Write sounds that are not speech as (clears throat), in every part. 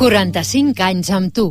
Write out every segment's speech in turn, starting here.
45 anys amb tu.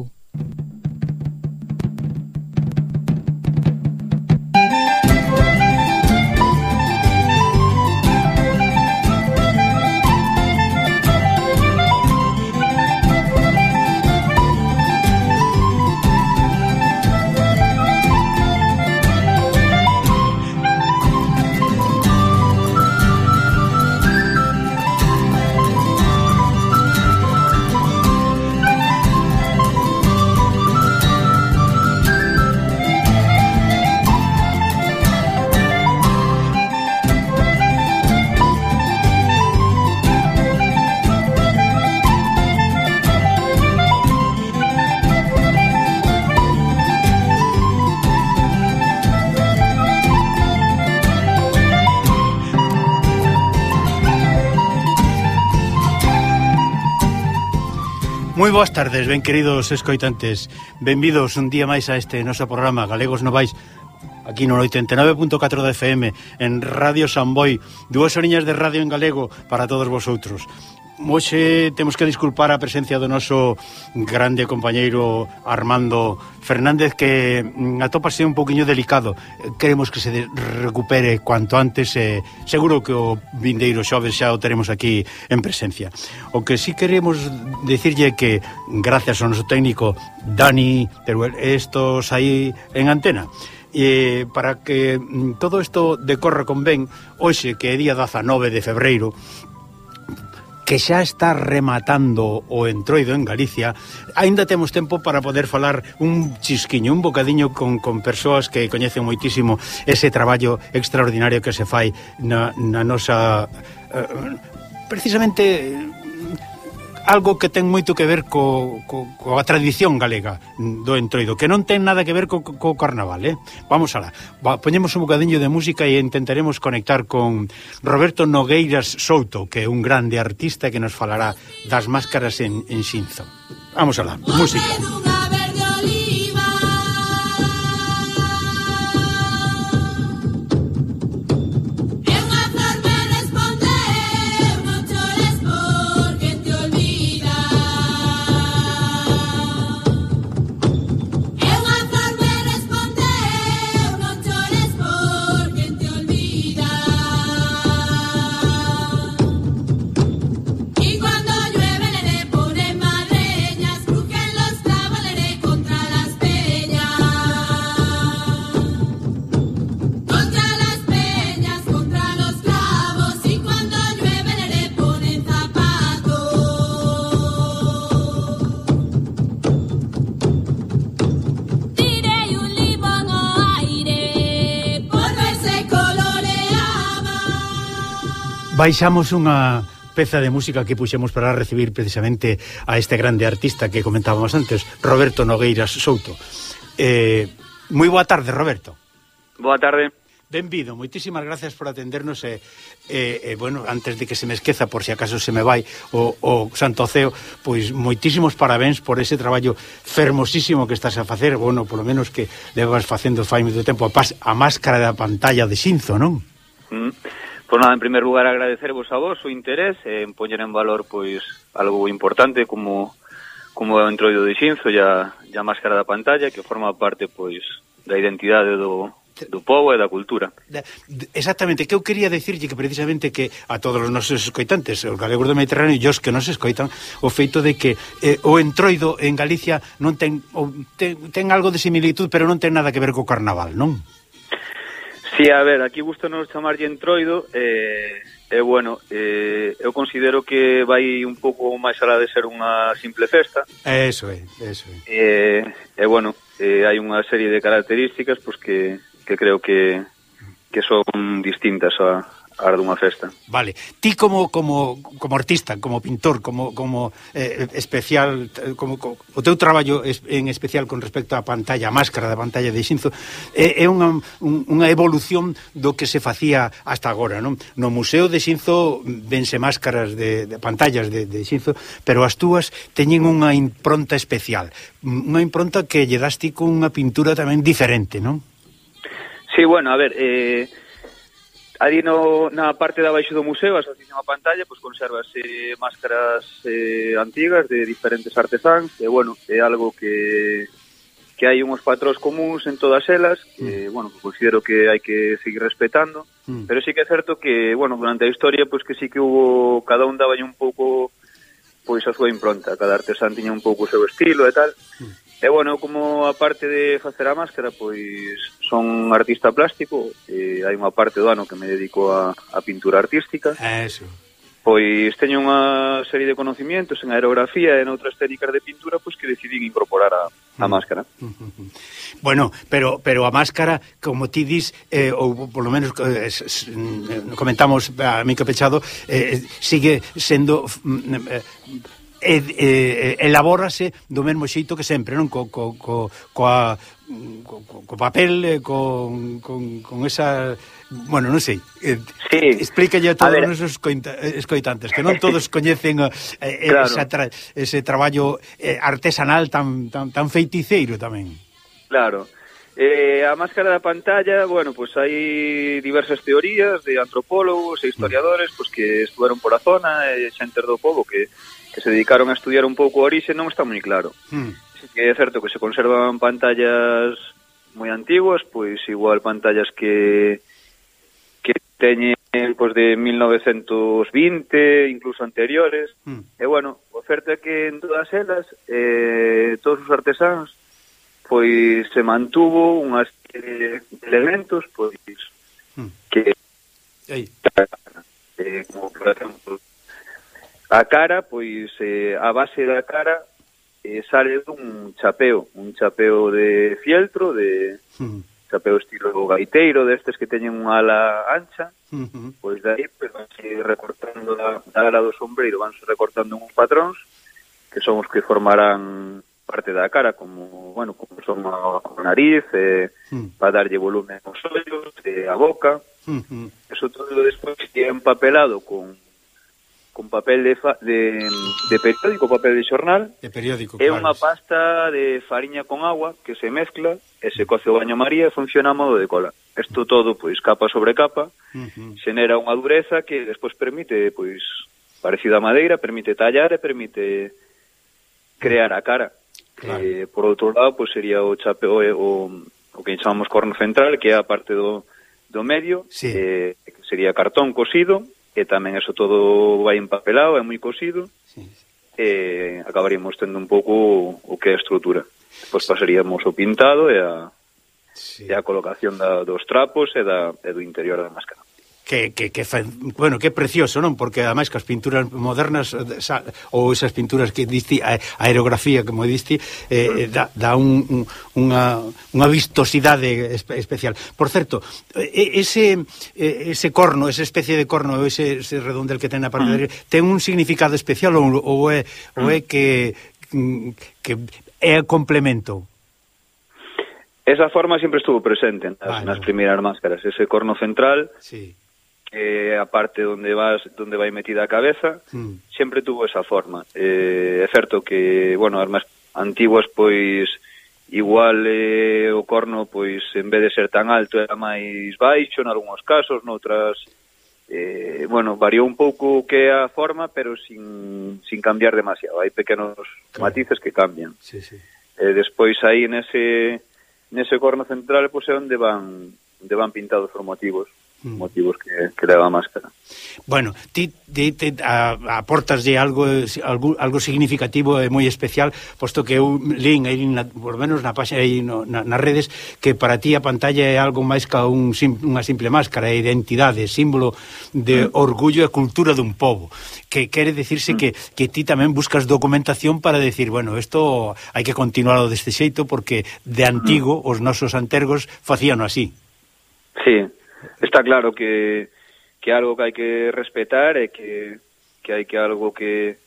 Moi boas tardes, ben queridos escoitantes. Benvidos un día máis a este noso programa Galegos Novais aquí no 89.4 de FM en Radio Samboy dúas oriñas de radio en galego para todos vosotros. Moxe temos que disculpar a presencia do noso grande compañeiro Armando Fernández que mm, atópase un poquinho delicado. Queremos que se recupere cuanto antes e seguro que o vindeiro xoves xa o teremos aquí en presencia. O que sí queremos decirlle que gracias ao noso técnico Dani Teruel estos aí en antena e para que mm, todo isto decorra con ben hoxe que é día 19 de febreiro que xa está rematando o entroido en Galicia, aínda temos tempo para poder falar un chisquiño, un bocadiño con, con persoas que coñecen moitísimo ese traballo extraordinario que se fai na, na nosa... Eh, precisamente algo que ten moito que ver co, co, coa tradición galega do entroido, que non ten nada que ver co, co carnaval, eh? Vamos alá. Va, poñemos un bocadiño de música e intentaremos conectar con Roberto Nogueiras Souto, que é un grande artista que nos falará das máscaras en, en Xinzo. Vamos alá, música. Música. baixamos unha peza de música que puxemos para recibir precisamente a este grande artista que comentábamos antes, Roberto Nogueiras Souto. Eh, moi boa tarde, Roberto. Boa tarde. Benvido, moitísimas gracias por atendernos e, eh, eh, bueno, antes de que se me esqueza por se si acaso se me vai o, o Santo Ceo, pois moitísimos parabéns por ese traballo fermosísimo que estás a facer, bueno, polo menos que levas facendo fai moito tempo a, pas, a máscara da pantalla de Xinzo, non? Mm. Pois nada, en primer lugar agradecervos a vos o interés en poñer en valor pois algo importante como como o entroido de Xinzo e a, e a máscara da pantalla que forma parte pois da identidade do, do povo e da cultura. Exactamente, que eu quería dicirlle que precisamente que a todos os nosos escoitantes, os galegos do Mediterráneo e os que nos escoitan, o feito de que eh, o entroido en Galicia non ten, o, ten ten algo de similitud, pero non ten nada que ver co carnaval, non? Sí, a ver, aquí gusto nos chamarlle entroido, eh, e, eh, eh, bueno, eh, eu considero que vai un pouco máis alá de ser unha simple festa. Eso é, eso é. E, eh, eh, bueno, eh, hai unha serie de características pues, que, que creo que, que son distintas a, a dunha festa. Vale. Ti como como como artista, como pintor, como como eh, especial como, como o teu traballo es, en especial con respecto á pantalla, a máscara da pantalla de Xinzo, é, é unha un, unha evolución do que se facía hasta agora, non? No Museo de Xinzo vense máscaras de, de pantallas de, de Xinzo, pero as túas teñen unha impronta especial, unha impronta que lle das ti con unha pintura tamén diferente, non? Sí, bueno, a ver, eh Ali no, na parte de baixo do museo, a asociación a pantalla, pois conservase máscaras eh, antigas de diferentes artesáns, e bueno, é algo que que hai uns patróns comuns en todas elas, que, mm. bueno, considero que hai que seguir respetando, mm. pero sí que é certo que, bueno, durante a historia, pois que sí que hubo, cada un daba un pouco pois a súa impronta, cada artesán tiña un pouco o seu estilo e tal, mm E bueno, como a parte de facer a máscara, pois son artista plástico, e hai unha parte do ano que me dedico a, a pintura artística. Ah, eso. Pois teño unha serie de conocimientos en aerografía e noutras técnicas de pintura pois que decidín incorporar a, a mm. máscara. (laughs) Bueno, pero pero a máscara, como ti dis, eh, ou polo menos eh, mm, eh comentamos eh, a mí que pechado, eh, eh sigue sendo mm, eh, e, eh, elabórase do mesmo xeito que sempre, non? Co, co, co, coa, co, co papel, eh, con, con, con esa... Bueno, non sei. Eh, sí. Explícalle a todos a os eh, escoitantes, que non todos (laughs) coñecen eh, eh, claro. esa tra, ese traballo eh, artesanal tan, tan, tan feiticeiro tamén. Claro. Eh, a máscara da pantalla, bueno, pues hai diversas teorías de antropólogos e historiadores pues, que estuveron por a zona, e xentes do povo que que se dedicaron a estudiar un pouco o orixe non está moi claro. Hmm. Sí que é certo que se conservan pantallas moi antiguas, pois igual pantallas que que teñen pois de 1920, incluso anteriores. Mm. E bueno, o certo é que en todas elas eh, todos os artesáns pois se mantuvo unha serie eh, de elementos pois mm. que Ei. Eh, como por exemplo A cara, pois eh, a base da cara eh, sale dun chapeo, un chapeo de fieltro, de mm. chapeo estilo gaiteiro, destes que teñen unha ala ancha, uh -huh. pois dai pues, vanse recortando da, da ala do sombreiro, vanse recortando uns patróns que son os que formarán parte da cara, como, bueno, como son a, a nariz, eh, mm. para darlle volumen aos ollos, eh, a boca, mm -hmm. eso todo despois que é empapelado con con papel de, fa, de, de periódico, papel de xornal. De periódico, É claro. unha pasta de fariña con agua que se mezcla e se coce o baño maría e funciona a modo de cola. Isto todo, pois, capa sobre capa, uh -huh. xenera unha dureza que despois permite, pois, parecido a madeira, permite tallar e permite crear a cara. Claro. Eh, por outro lado, pois, sería o chapeo, o, o que chamamos corno central, que é a parte do, do medio, sí. eh, que sería cartón cosido, e tamén eso todo vai empapelado, é moi cosido, sí. e acabaríamos tendo un pouco o que é a estrutura. Pois pasaríamos o pintado e a, sí. e a colocación da, dos trapos e, da, e do interior da máscara que, que, que bueno, que precioso, non? Porque ademais que as pinturas modernas eh, sa, ou esas pinturas que diste a aerografía como diste eh, eh dá, dá un, un, unha, unha vistosidade especial. Por certo, ese ese corno, esa especie de corno, ese, ese redondel que ten na parte mm. de ten un significado especial ou, ou é ou é mm. que que é complemento? Esa forma sempre estuvo presente nas, vale. nas primeiras máscaras, ese corno central. Sí que a parte onde vas onde vai metida a cabeza, mm. sempre tuvo esa forma. Eh, é certo que, bueno, as máis antiguas pois igual eh, o corno pois en vez de ser tan alto era máis baixo en algúns casos, noutras eh, bueno, variou un pouco que a forma, pero sin, sin cambiar demasiado. Hai pequenos claro. matices que cambian. Sí, sí. Eh, despois aí nese nese corno central pois é onde van onde van pintados os motivos mm. motivos que, que leva a máscara. Bueno, ti, ti te, a, aportaslle algo, algo algo significativo e moi especial, posto que eu lín aí na, por menos na páxina aí no, na, nas redes que para ti a pantalla é algo máis ca un sim, unha simple máscara, é identidade, símbolo de mm. orgullo e cultura dun pobo, que quere decirse mm. que que ti tamén buscas documentación para decir, bueno, isto hai que continuarlo deste xeito porque de mm. antigo mm. os nosos antergos facíano así. Sí, Está claro que, que algo que hai que respetar e que, que hai que algo que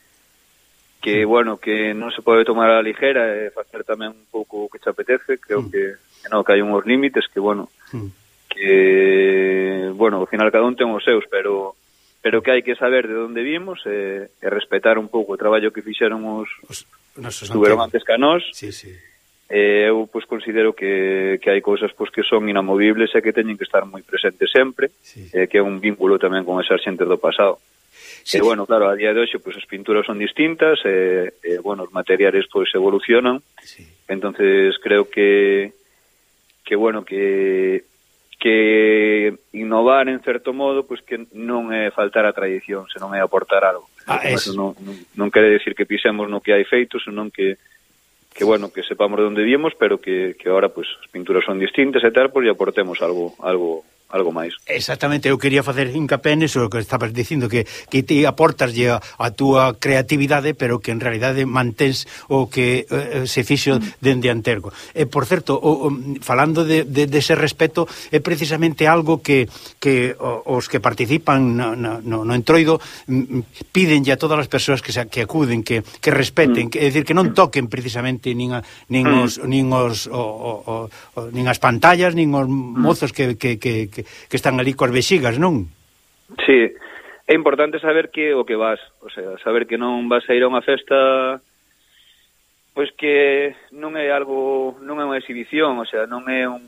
que bueno, que non se pode tomar a ligera eh, e facer tamén un pouco o que te apetece, creo mm. que, que no, que hai unhos límites que bueno, mm. que bueno, ao final cada un ten os seus, pero pero que hai que saber de onde vimos eh, e, e respetar un pouco o traballo que fixeron os, os nosos estuveron antes que a nós. Sí, sí eh, eu pois considero que, que hai cousas pois que son inamovibles e que teñen que estar moi presentes sempre, sí. eh, que é un vínculo tamén con esas xentes do pasado. Sí. Eh, e bueno, claro, a día de hoxe pois as pinturas son distintas e, e bueno, os materiales pois evolucionan. Sí. Entonces creo que que bueno, que que innovar en certo modo pois que non é faltar a tradición, senón é aportar algo. Ah, es... non, non, non quere decir que pisemos no que hai feito, senón que que bueno, que sepamos de onde viemos, pero que, que ahora pues as pinturas son distintas e tal, pois pues, aportemos algo algo algo máis. Exactamente, eu quería facer hincapié neso que estabas dicindo que que ti aportas a, a túa creatividade, pero que en realidade mantens o que eh, se fixo mm. dende antergo. E por certo, o, o, falando de, de, de ese respeto, é precisamente algo que que os que participan no, no, no entroido mm, pídenlle a todas as persoas que se, que acuden que que respeten, mm. que, é dicir que non toquen precisamente nin a, nin mm. os nin os o, o, o, nin as pantallas, nin os mm. mozos que que, que, que que, que están ali coas vexigas, non? Sí, é importante saber que o que vas, o sea, saber que non vas a ir a unha festa pois que non é algo, non é unha exhibición, o sea, non é un,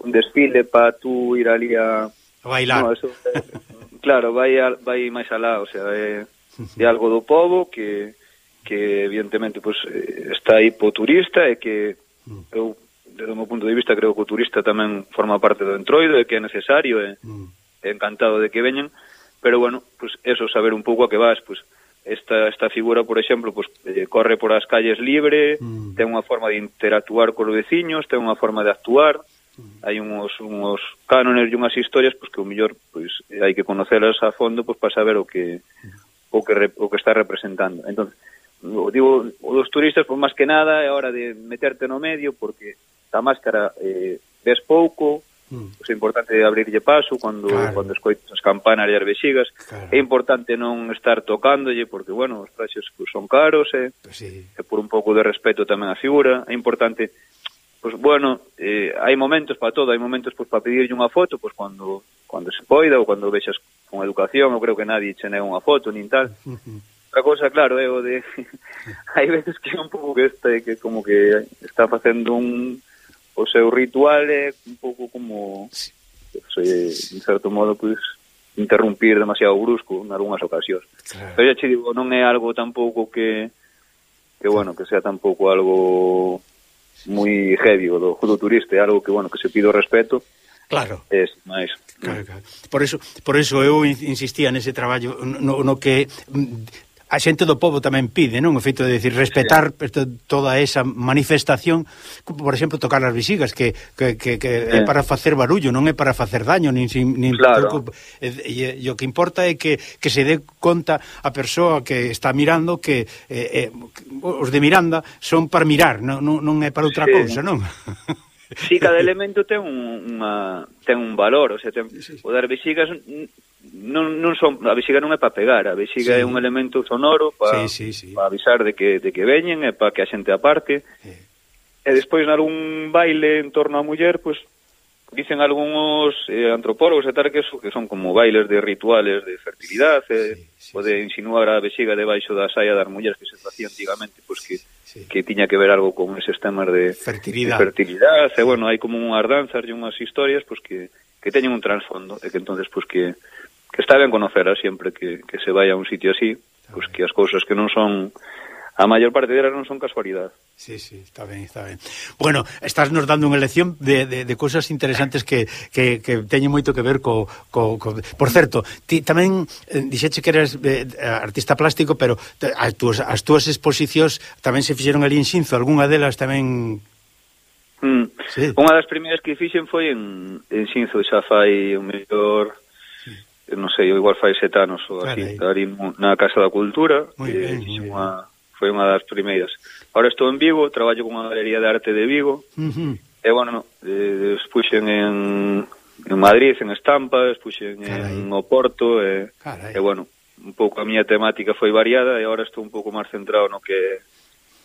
un desfile para tú ir ali a bailar. No, eso, é, eh, (laughs) claro, vai a, vai máis alá, o sea, é, é algo do povo que que evidentemente pois eh, está aí po turista e que mm. eu desde o meu punto de vista, creo que o turista tamén forma parte do entroido e que é necesario e, mm. encantado de que veñan, pero bueno, pues eso, saber un pouco a que vas, pues esta, esta figura, por exemplo, pues, eh, corre por as calles libre, mm. ten unha forma de interactuar cos veciños, ten unha forma de actuar, mm. hai uns, uns cánones e unhas historias pues, que o mellor pues, hai que conocelas a fondo pues, para saber o que, mm. o que, re, o que está representando. Entonces, digo, os turistas, por pues, máis que nada, é hora de meterte no medio, porque da máscara eh, ves pouco, mm. é importante abrirlle paso cando claro. cando escoitas as campanas e as vexigas. Claro. É importante non estar tocándolle porque bueno, os traxes son caros, eh, pues sí. e por un pouco de respeto tamén a figura, é importante Pois pues, bueno, eh, hai momentos para todo, hai momentos pois pues, para pedirlle unha foto, pois pues, cando cando se poida ou cando vexas con educación, eu creo que nadie che nega unha foto nin tal. Uh -huh. Outra cosa, claro, é o de (laughs) hai veces que é un pouco que este, que como que está facendo un o seu ritual é un pouco como sí. se, en certo modo pois pues, interrumpir demasiado brusco en algunhas ocasións. Claro. Pero xa che digo, non é algo tampouco que que bueno, que sea tampouco algo moi heavy o do, do turista, é algo que bueno, que se pide o respeto. Claro. Es, máis. Claro, claro. Por eso, por eso eu insistía nese traballo no, no que mm, a xente do povo tamén pide, non? O feito de decir respetar toda esa manifestación, por exemplo, tocar as visigas que que, que, que sí. é para facer barullo, non é para facer daño, nin nin claro. Eh, e, e, e o que importa é que, que se dé conta a persoa que está mirando que eh, eh, os de Miranda son para mirar, non non, non é para outra sí. cousa, non? Sí, cada (laughs) elemento ten un, unha, ten un valor, o sea, ten, sí, sí. o dar visigas non, non son a vexiga non é para pegar, a vexiga sí. é un elemento sonoro para sí, sí, sí. pa avisar de que de que veñen e para que a xente aparte. Sí. E despois nalgún baile en torno á muller, pois dicen algúns eh, antropólogos e tal que, eso, que son como bailes de rituales de fertilidade, eh, sí, sí, sí, pode sí. insinuar a vexiga debaixo da saia das mulleres que se facía antigamente, pois que sí. que tiña que ver algo con eses temas de fertilidade, de fertilidade sí. e bueno, hai como unhas danzas e unhas historias pois que que teñen un trasfondo e que entonces pois que que está ben conocerá sempre que, que se vai a un sitio así, pois pues que as cousas que non son a maior parte delas non son casualidade. Sí, sí, está ben, está ben. Bueno, estás nos dando unha lección de, de, de cousas interesantes que, que, que teñen moito que ver co, co, co... Por certo, ti tamén eh, dixeche que eras eh, artista plástico, pero as túas, as túas exposicións tamén se fixeron ali en Xinzo, algunha delas tamén... Mm. Sí. Unha das primeiras que fixen foi en, en Xinzo, xa fai o mellor non sei, eu igual fai sete anos ou así, ali na Casa da Cultura, muy ben, muy unha, foi unha das primeiras. Ahora estou en Vigo, traballo con a Galería de Arte de Vigo, uh -huh. e bueno, no, eh, expuxen en, en Madrid, en Estampa, expuxen Carai. en Oporto, e, e bueno, un pouco a miña temática foi variada e agora estou un pouco máis centrado no que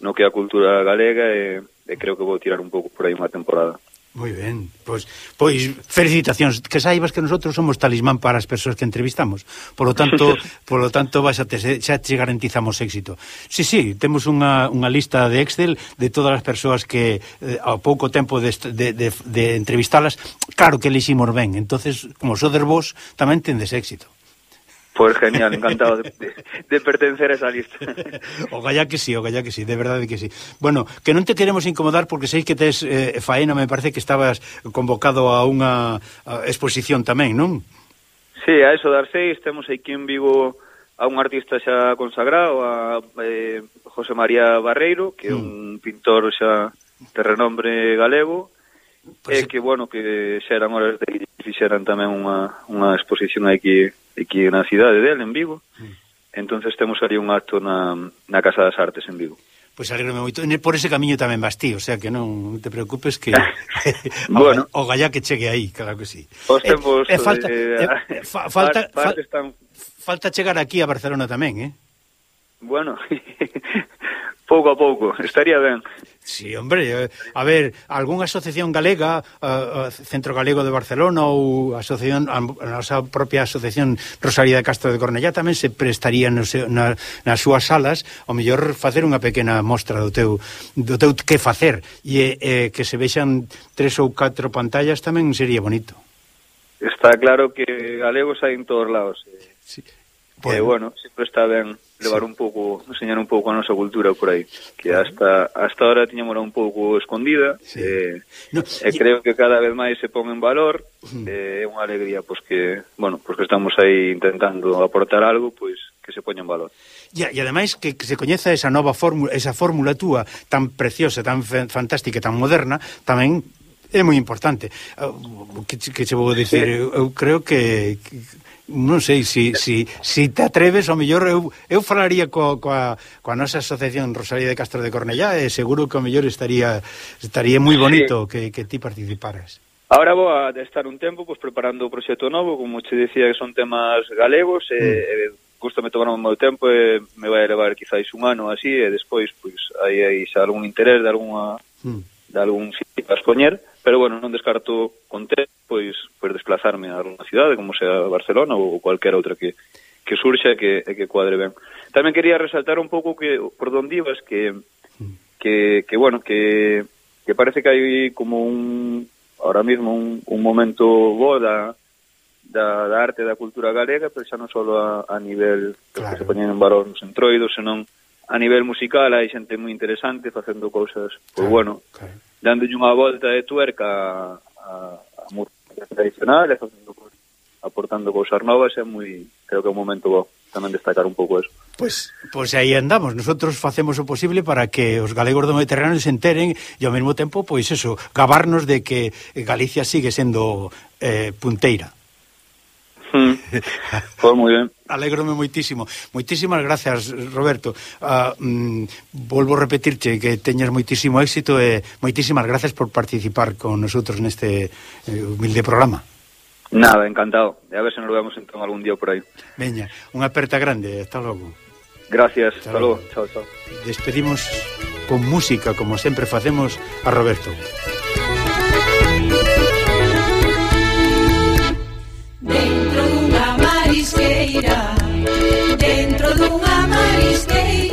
no que a cultura galega e, e creo que vou tirar un pouco por aí unha temporada. Moi ben, pois, pois felicitacións. Que saibas que nosotros somos talismán para as persoas que entrevistamos. Por lo tanto, (laughs) por lo tanto vas a te, xa te garantizamos éxito. Sí, sí, temos unha, unha lista de Excel De todas as persoas que eh, ao pouco tempo de, de, de, de entrevistalas Claro que liximos ben. Entonces como sodes vos, tamén tendes éxito. Pois genial, encantado de, de, de pertencer a esa lista. (laughs) O gallá que sí, o gallá que sí, de verdade que sí. Bueno, que non te queremos incomodar porque sei que tes eh, faena, me parece que estabas convocado a unha a exposición tamén, non? Sí, a eso dar seis, temos aquí en Vigo a un artista xa consagrado, a eh, José María Barreiro, que é mm. un pintor xa de renombre galego, Pois pues... É que, bueno, que xeran horas de fixeran tamén unha, unha exposición aquí, aquí na cidade dele, en Vigo. Mm. entonces temos ali un acto na, na Casa das Artes en Vigo. Pois pues alegrame moito. Por ese camiño tamén vas ti, o sea que non te preocupes que (laughs) bueno, o, o gallá que chegue aí, claro que sí. Os eh, tempos... Eh, eh, falta, eh, eh, (laughs) fa, falta, fa, están... falta chegar aquí a Barcelona tamén, eh? Bueno, (laughs) pouco a pouco, (laughs) estaría ben. Sí, hombre, eh, a ver, algunha asociación galega, uh, Centro Galego de Barcelona ou a asociación a nosa propia asociación Rosalía de Castro de Cornellá tamén se prestaría no seu, na, nas súas salas o mellor facer unha pequena mostra do teu do teu que facer e eh, que se vexan tres ou catro pantallas tamén sería bonito. Está claro que galegos hai en todos lados. Eh. Sí. Pues, Eh, bueno, sempre está ben levar sí. un pouco, enseñar un pouco a nosa cultura por aí, que hasta hasta ahora tiñámola un pouco escondida, sí. eh, no, e y... creo que cada vez máis se pon en valor, é eh, unha alegría pois que, bueno, pois que estamos aí intentando aportar algo, pois que se poña en valor. Ya, e ademais que, que se coñeza esa nova fórmula, esa fórmula túa tan preciosa, tan fantástica, tan moderna, tamén é moi importante. Que, que che vou dicir, sí. eu, eu creo que, que non sei se si, si, si te atreves ao mellor eu, eu falaría co, coa, coa nosa asociación Rosalía de Castro de Cornellá e seguro que ao mellor estaría estaría moi bonito sí. que, que ti participaras. Ahora vou a estar un tempo pois, preparando o proxecto novo, como che dicía que son temas galegos, mm. e, e me tomar o meu tempo e me vai levar quizáis un ano así, e despois pois, aí, aí xa algún interés de alguna... Mm de algún sitio a escoñer, pero bueno, non descarto con te, pois, pois desplazarme a unha cidade, como sea Barcelona ou cualquier outra que, que surxa e que, e que cuadre ben. Tamén quería resaltar un pouco que, por donde ibas, que, que, que bueno, que, que parece que hai como un, ahora mismo, un, un momento bo da, da, da arte e da cultura galega, pero xa non só a, a nivel claro. que se poñen en valor nos entroidos, senón a nivel musical hai xente moi interesante facendo cousas, pois claro, bueno, claro. dándolle unha volta de tuerca a, a música tradicional e facendo aportando cousas novas é moi, creo que é un momento bo tamén destacar un pouco eso. Pois, pois aí andamos, nosotros facemos o posible para que os galegos do Mediterráneo se enteren e ao mesmo tempo, pois eso, gabarnos de que Galicia sigue sendo eh, punteira. Mm. (laughs) Pois moi ben. Alégrome moitísimo. Moitísimas gracias, Roberto. Uh, mm, volvo a repetirche que teñas moitísimo éxito e moitísimas gracias por participar con nosotros neste eh, humilde programa. Nada, encantado. E a ver se nos vemos entón algún día por aí. Veña, unha aperta grande. Hasta logo. Gracias. Hasta, hasta logo. logo. Chao, chao. Despedimos con música, como sempre facemos, a Roberto. marisqueira Dentro dunha marisqueira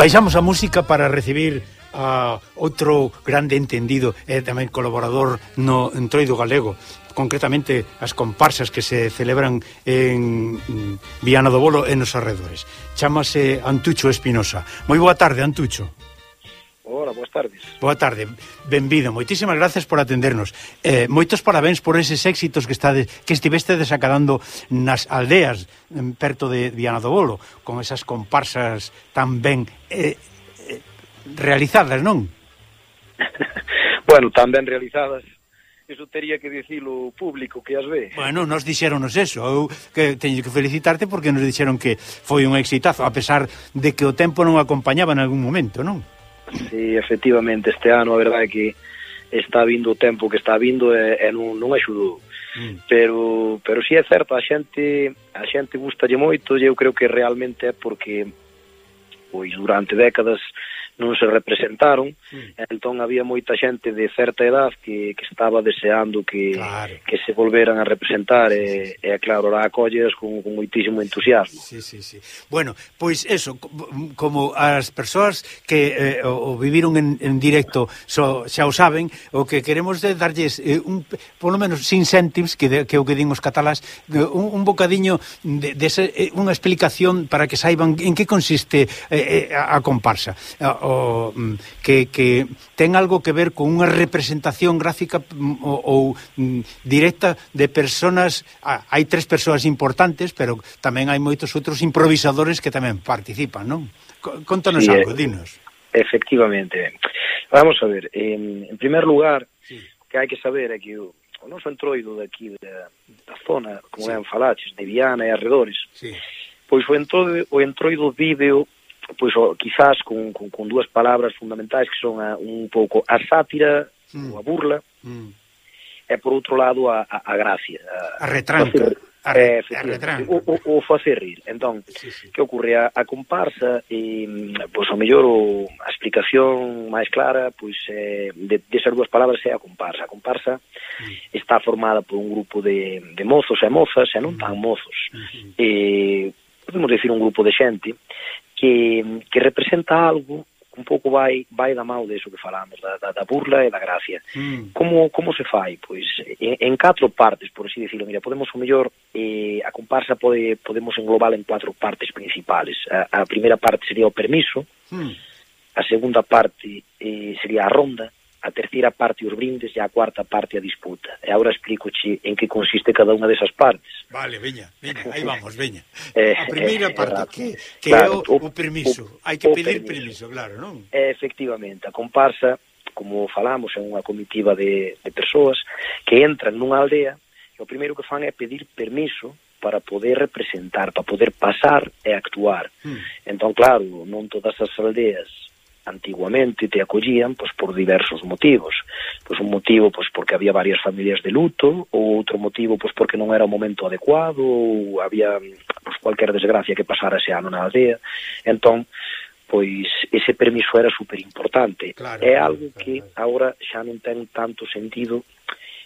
Baixamos a música para recibir a outro grande entendido e tamén colaborador no entroido galego concretamente as comparsas que se celebran en Viana do Bolo e nos arredores. Chámase Antucho Espinosa. Moi boa tarde Antucho. Hola, boas tardes. Boa tarde, benvido, moitísimas gracias por atendernos. Eh, Moitos parabéns por eses éxitos que estade, que estiveste desacadando nas aldeas mm, perto de Viana do Bolo Con esas comparsas tan ben eh, eh, realizadas, non? (laughs) bueno, tan ben realizadas eso tería que dicilo público que as ve. Bueno, nos dixeronos eso, eu que teño que felicitarte porque nos dixeron que foi un exitazo, a pesar de que o tempo non acompañaba en algún momento, non? Sí, efectivamente, este ano a verdade é que está vindo o tempo que está vindo e, e non, non axudou. Mm. Pero pero si sí é certo, a xente a xente gustalle moito e eu creo que realmente é porque pois durante décadas non se representaron, mm. entón había moita xente de certa edad que, que estaba deseando que, claro. que se volveran a representar sí, sí, sí. e, e claro, ahora acolles con, con moitísimo entusiasmo. Sí, sí, sí. Bueno, pois eso, como as persoas que eh, o, o viviron en, en directo so, xa o saben, o que queremos é darlles eh, un, polo menos sin céntims, que, de, que o que din os catalás, un, un bocadiño de, de ser, eh, unha explicación para que saiban en que consiste eh, eh a, a comparsa. O, o, mm, que, que ten algo que ver con unha representación gráfica mm, ou, ou directa de personas ah, hai tres persoas importantes pero tamén hai moitos outros improvisadores que tamén participan, non? Contanos sí, algo, eh, dinos Efectivamente Vamos a ver, en, en primer lugar sí. que hai que saber é que o, o noso entroido daqui da, da zona, como sí. ben falaches, de Viana e arredores sí. pois o entroido, o entroido vídeo pois o, quizás con, con, con dúas palabras fundamentais que son a, un pouco a sátira, mm. a burla, mm. e por outro lado a, a, a gracia. A, a retranca. Facer, a, re, é, a retranca. O, o, o facer rir. Entón, sí, sí. que ocorre? A, a comparsa, e, mm, pois o mellor o, a explicación máis clara, pois eh, de, de esas dúas palabras é a comparsa. A comparsa mm. está formada por un grupo de, de mozos e mozas, e non mm. tan mozos, mm -hmm. e podemos decir un grupo de xente que, que representa algo un pouco vai vai da mão deso que falamos, da, da, da burla e da gracia. Mm. Como como se fai? Pois en, en catro partes, por así decirlo. Mira, podemos o mellor eh, a comparsa pode podemos englobar en cuatro partes principales. A, a primeira parte sería o permiso, mm. a segunda parte eh, sería a ronda, a terceira parte os brindes e a cuarta parte a disputa. E agora explicoche en que consiste cada unha desas partes. Vale, veña, veña, (laughs) aí vamos, veña. eh, a primeira eh, parte, eh, que, que claro, é o, o, o permiso, hai que pedir permiso. permiso, claro, non? Eh, efectivamente, a comparsa, como falamos, é unha comitiva de, de persoas que entran nunha aldea e o primeiro que fan é pedir permiso para poder representar, para poder pasar e actuar. Hmm. Entón, claro, non todas as aldeas antiguamente te acollían pois, por diversos motivos. Pois, un motivo pois, porque había varias familias de luto, ou outro motivo pois, porque non era o momento adecuado, ou había pois, cualquier desgracia que pasara ese ano na aldea. Entón, pois ese permiso era super importante. Claro, é algo claro, que claro. agora xa non ten tanto sentido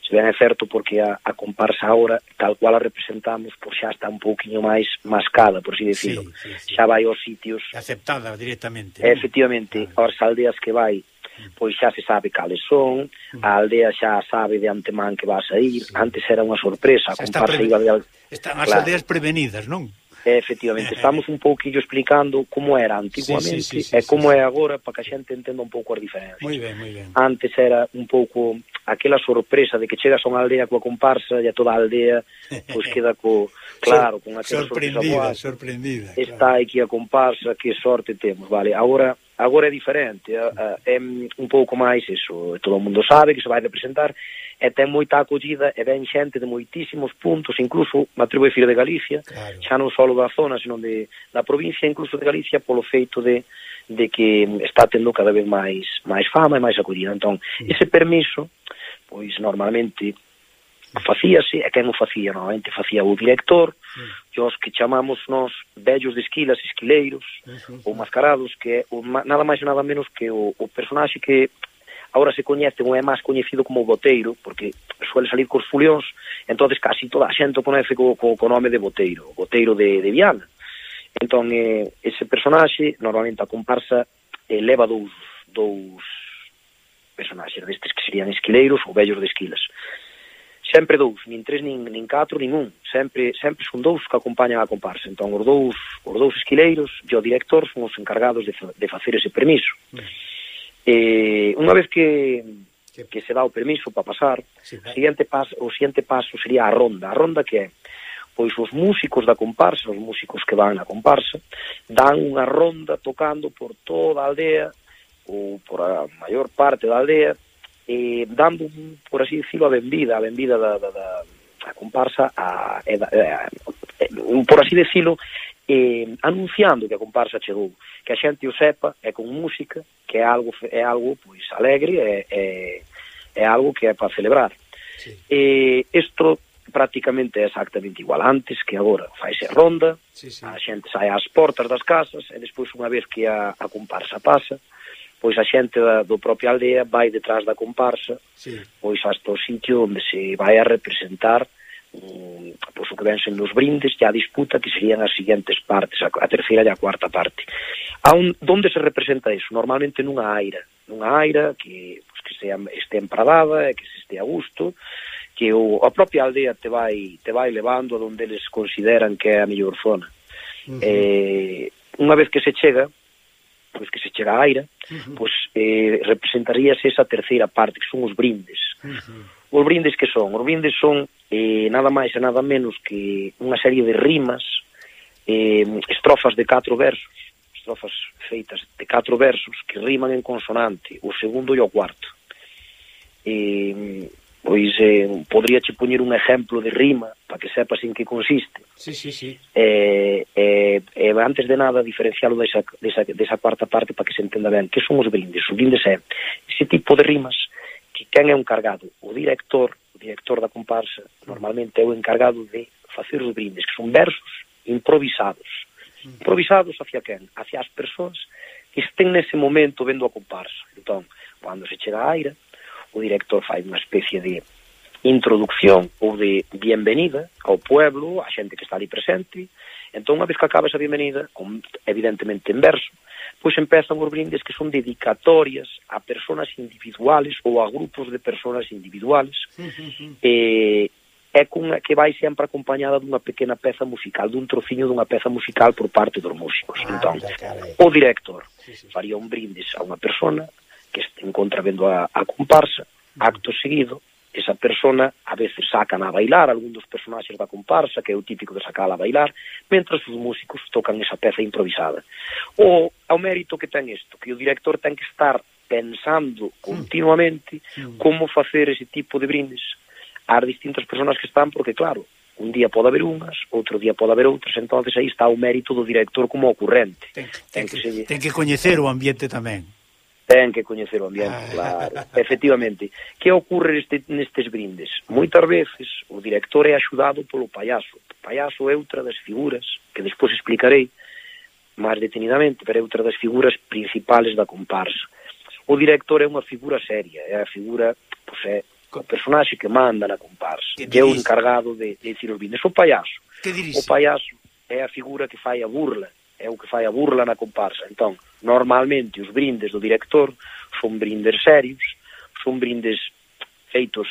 se ben é certo porque a, a comparsa agora, tal cual a representamos, pois xa está un pouquiño máis mascada, por así decirlo. Sí, sí, sí. Xa vai aos sitios... Aceptada directamente. É, efectivamente, claro. aos aldeas que vai, pois xa se sabe cales son, mm. a aldea xa sabe de antemán que vas a ir, sí. antes era unha sorpresa, a comparsa pre... iba de... Al... Están as claro. aldeas prevenidas, non? E, efectivamente, estamos un pouquillo explicando como era antiguamente sí, sí, sí, sí, e como sí, sí. é agora para que a xente entenda un pouco as diferencias. Muy ben, muy ben. Antes era un pouco aquela sorpresa de que chegas a unha aldea coa comparsa e a toda a aldea pois queda co (laughs) claro, con aquela sorpresa sorprendida, sorpresa, sorprendida. Está aquí a comparsa, que sorte temos, vale. Agora agora é diferente, é un pouco máis eso, todo o mundo sabe que se vai representar, e ten moita acollida e ven xente de moitísimos puntos, incluso, me atrevo a dicir de Galicia, claro. xa non só da zona, senón de, da provincia, incluso de Galicia, polo feito de, de que está tendo cada vez máis máis fama e máis acollida. Entón, ese permiso, pois normalmente facíase, e quen o facía normalmente facía o director, e os que chamamos nós vellos de esquilas, esquileiros, ou mascarados, que é o, nada máis nada menos que o, o personaxe que ahora se coñece ou é máis coñecido como Boteiro, porque suele salir cos fulións, entonces casi toda a xente o coñece co, co, co nome de Boteiro, Boteiro de, de Viana. Entón, eh, ese personaxe, normalmente a comparsa, eh, leva dous, dous personaxes destes que serían esquileiros ou vellos de esquilas sempre dous, nin tres, nin, nin catro, nin un. Sempre, sempre son dous que acompañan a comparsa. Entón, os dous, os dous esquileiros e o director son os encargados de, de facer ese permiso. Mm. Eh, unha vez que, que se dá o permiso para pasar, sí, o siguiente paso, o siguiente paso sería a ronda. A ronda que é pois os músicos da comparsa, os músicos que van na comparsa, dan unha ronda tocando por toda a aldea ou por a maior parte da aldea eh, dando, por así decirlo, a benvida, a benvida da, da, da a comparsa a, a, a, a, por así decirlo, eh, anunciando que a comparsa chegou, que a xente o sepa, é con música, que é algo é algo pois alegre, é, é, é algo que é para celebrar. Sí. Eh, isto prácticamente é exactamente igual antes que agora, faise ronda, sí, sí. a xente sai ás portas das casas e despois unha vez que a, a comparsa pasa, pois a xente da, do propia aldea vai detrás da comparsa, sí. pois hasta o sitio onde se vai a representar um, pois o que ven sendo os brindes e a disputa que serían as siguientes partes, a, a terceira e a cuarta parte. A un, donde se representa iso? Normalmente nunha aira, nunha aira que, pois, que sea, este empradada e que se este a gusto, que o, a propia aldea te vai, te vai levando a donde eles consideran que é a mellor zona. Uh -huh. eh, unha vez que se chega, pois que se chega a aira, uh -huh. pois eh, representaríase esa terceira parte, que son os brindes. Uh -huh. Os brindes que son? Os brindes son eh, nada máis e nada menos que unha serie de rimas, eh, estrofas de catro versos, estrofas feitas de catro versos que riman en consonante, o segundo e o cuarto. Eh, pois eh, podría che poñer un exemplo de rima para que sepas en que consiste. Sí, sí, sí. Eh, eh, eh, antes de nada, diferencialo desa, desa, desa cuarta parte para que se entenda ben. Que son os blindes? Os blindes é ese tipo de rimas que quen é o encargado? O director, o director da comparsa, normalmente é o encargado de facer os brindes, que son versos improvisados. Improvisados hacia quen? Hacia as persoas que estén nese momento vendo a comparsa. Entón, cando se chega a aira, o director fai unha especie de introducción ou de bienvenida ao pueblo, á xente que está ali presente. Entón, unha vez que acaba esa bienvenida, evidentemente en verso, pois empezan os brindes que son dedicatorias a personas individuales ou a grupos de personas individuales. Eh, é cunha que vai sempre acompañada dunha pequena peza musical, dun trociño dunha peza musical por parte dos músicos. Ah, entón, o director sí, sí. faría un brindes a unha persona, que encontra vendo a, a comparsa, acto seguido, esa persona a veces sacan a bailar algún dos personaxes da comparsa, que é o típico de sacala a bailar, mentras os músicos tocan esa peza improvisada. O ao mérito que ten isto, que o director ten que estar pensando continuamente mm. Mm. como facer ese tipo de brindes ás distintas personas que están, porque claro, un día pode haber unhas, outro día pode haber outras, entonces aí está o mérito do director como ocurrente. Ten, ten, ten que, que, ten que coñecer o ambiente tamén. Ten que coñecer o ambiente, claro. Efectivamente, que ocorre este, nestes brindes? Moitas veces o director é axudado polo payaso. O payaso é outra das figuras, que despois explicarei máis detenidamente, pero é outra das figuras principales da comparsa. O director é unha figura seria, é a figura, pois é, o personaxe que manda na comparsa, que, que é o encargado de, de decir os brindes. O payaso. Que dirixe? O payaso é a figura que fai a burla é o que fai a burla na comparsa. Entón, normalmente os brindes do director son brindes serios, son brindes feitos,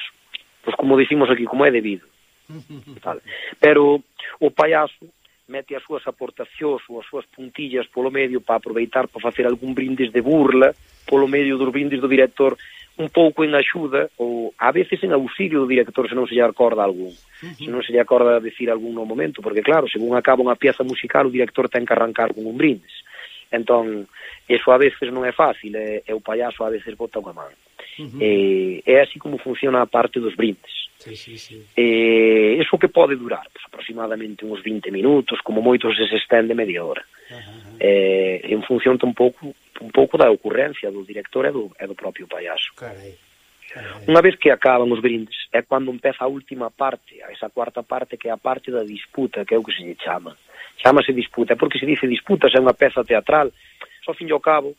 pois como dicimos aquí, como é debido. (laughs) Tal. Pero o payaso mete as súas aportacións ou as súas puntillas polo medio para aproveitar para facer algún brindes de burla polo medio dos brindes do director un pouco en axuda ou a veces en auxilio do director se non se lle acorda algún. Uh -huh. Se non se lle acorda decir algún no momento, porque claro, según acaba unha pieza musical o director ten que arrancar con un brindes. Entón, eso a veces non é fácil, e, e o payaso a veces bota unha man. Uh eh, -huh. E é así como funciona a parte dos brindes. Sí, sí, sí. Eh, eso que pode durar pues, aproximadamente uns 20 minutos, como moitos se estende media hora. Eh, en función un pouco, un pouco da ocurrencia do director e do, e do propio payaso. Carai. Carai. Unha vez que acaban os brindes, é cando empeza a última parte, a esa cuarta parte que é a parte da disputa, que é o que se lle chama. Chámase disputa, porque se dice disputa, se é unha peza teatral, só fin e ao cabo,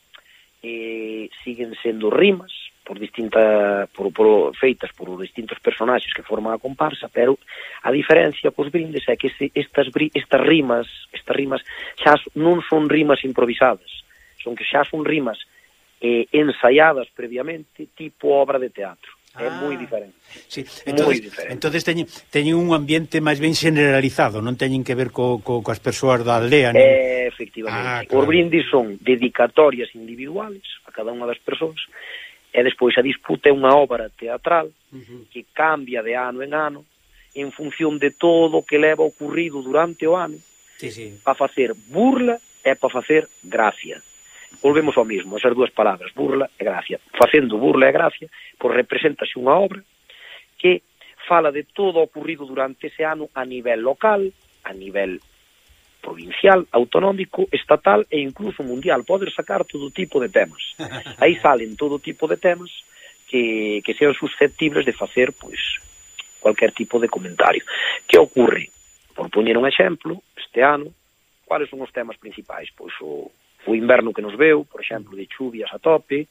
eh, siguen sendo rimas, por distinta por, por feitas por distintos personaxes que forman a comparsa, pero a diferencia cos brindes é que se, estas estas rimas, estas rimas xa non son rimas improvisadas, son que xa son rimas eh, ensaiadas previamente tipo obra de teatro. Ah, é moi diferente. Sí. Entonces, diferente. entonces teñen, teñen un ambiente máis ben generalizado, non teñen que ver co, co, coas persoas da aldea, non? Eh, efectivamente. Ah, claro. Os brindis son dedicatorias individuales a cada unha das persoas E despois a disputa é unha obra teatral uh -huh. que cambia de ano en ano en función de todo o que leva ocurrido durante o ano sí, sí. para facer burla e para facer gracia. Volvemos ao mismo, esas dúas palabras, burla e gracia. Facendo burla e gracia, pois representase unha obra que fala de todo o ocurrido durante ese ano a nivel local, a nivel provincial, autonómico, estatal e incluso mundial. Podes sacar todo tipo de temas. Aí (laughs) salen todo tipo de temas que, que sean susceptibles de facer pois, cualquier tipo de comentario. Que ocorre? Por poñer un exemplo, este ano, cuáles son os temas principais? Pois o, o inverno que nos veu, por exemplo, de chuvias a tope,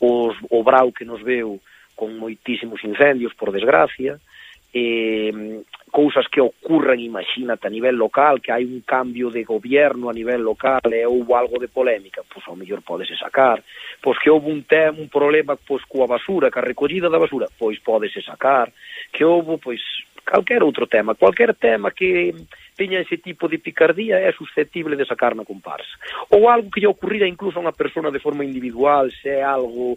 os, o brau que nos veu con moitísimos incendios, por desgracia, eh, cousas que ocurran, imagínate, a nivel local, que hai un cambio de gobierno a nivel local e houve algo de polémica, pois ao mellor podese sacar, pois que houve un tema, un problema pois coa basura, ca recollida da basura, pois podese sacar, que houve, pois, calquer outro tema, cualquier tema que teña ese tipo de picardía é susceptible de sacar na comparsa. Ou algo que lle ocurrira incluso a unha persona de forma individual, se é algo,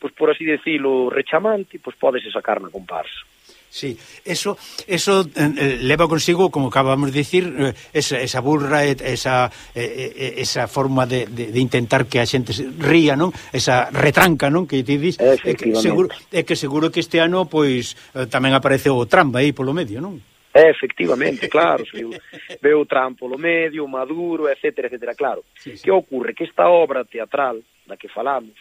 pois por así decirlo, rechamante, pois podese sacar na comparsa. Sí, eso, eso eh, eh leva consigo, como acabamos de dicir, eh, esa, esa burra, esa, eh, esa forma de, de, de intentar que a xente ría, non? Esa retranca, non? Que ti dis, é que seguro, é que seguro que este ano, pois, eh, tamén aparece o tramba aí polo medio, non? É, efectivamente, claro, veu, veu o Trump polo medio, Maduro, etcétera, etcétera, claro. Sí, sí. Que ocorre? Que esta obra teatral da que falamos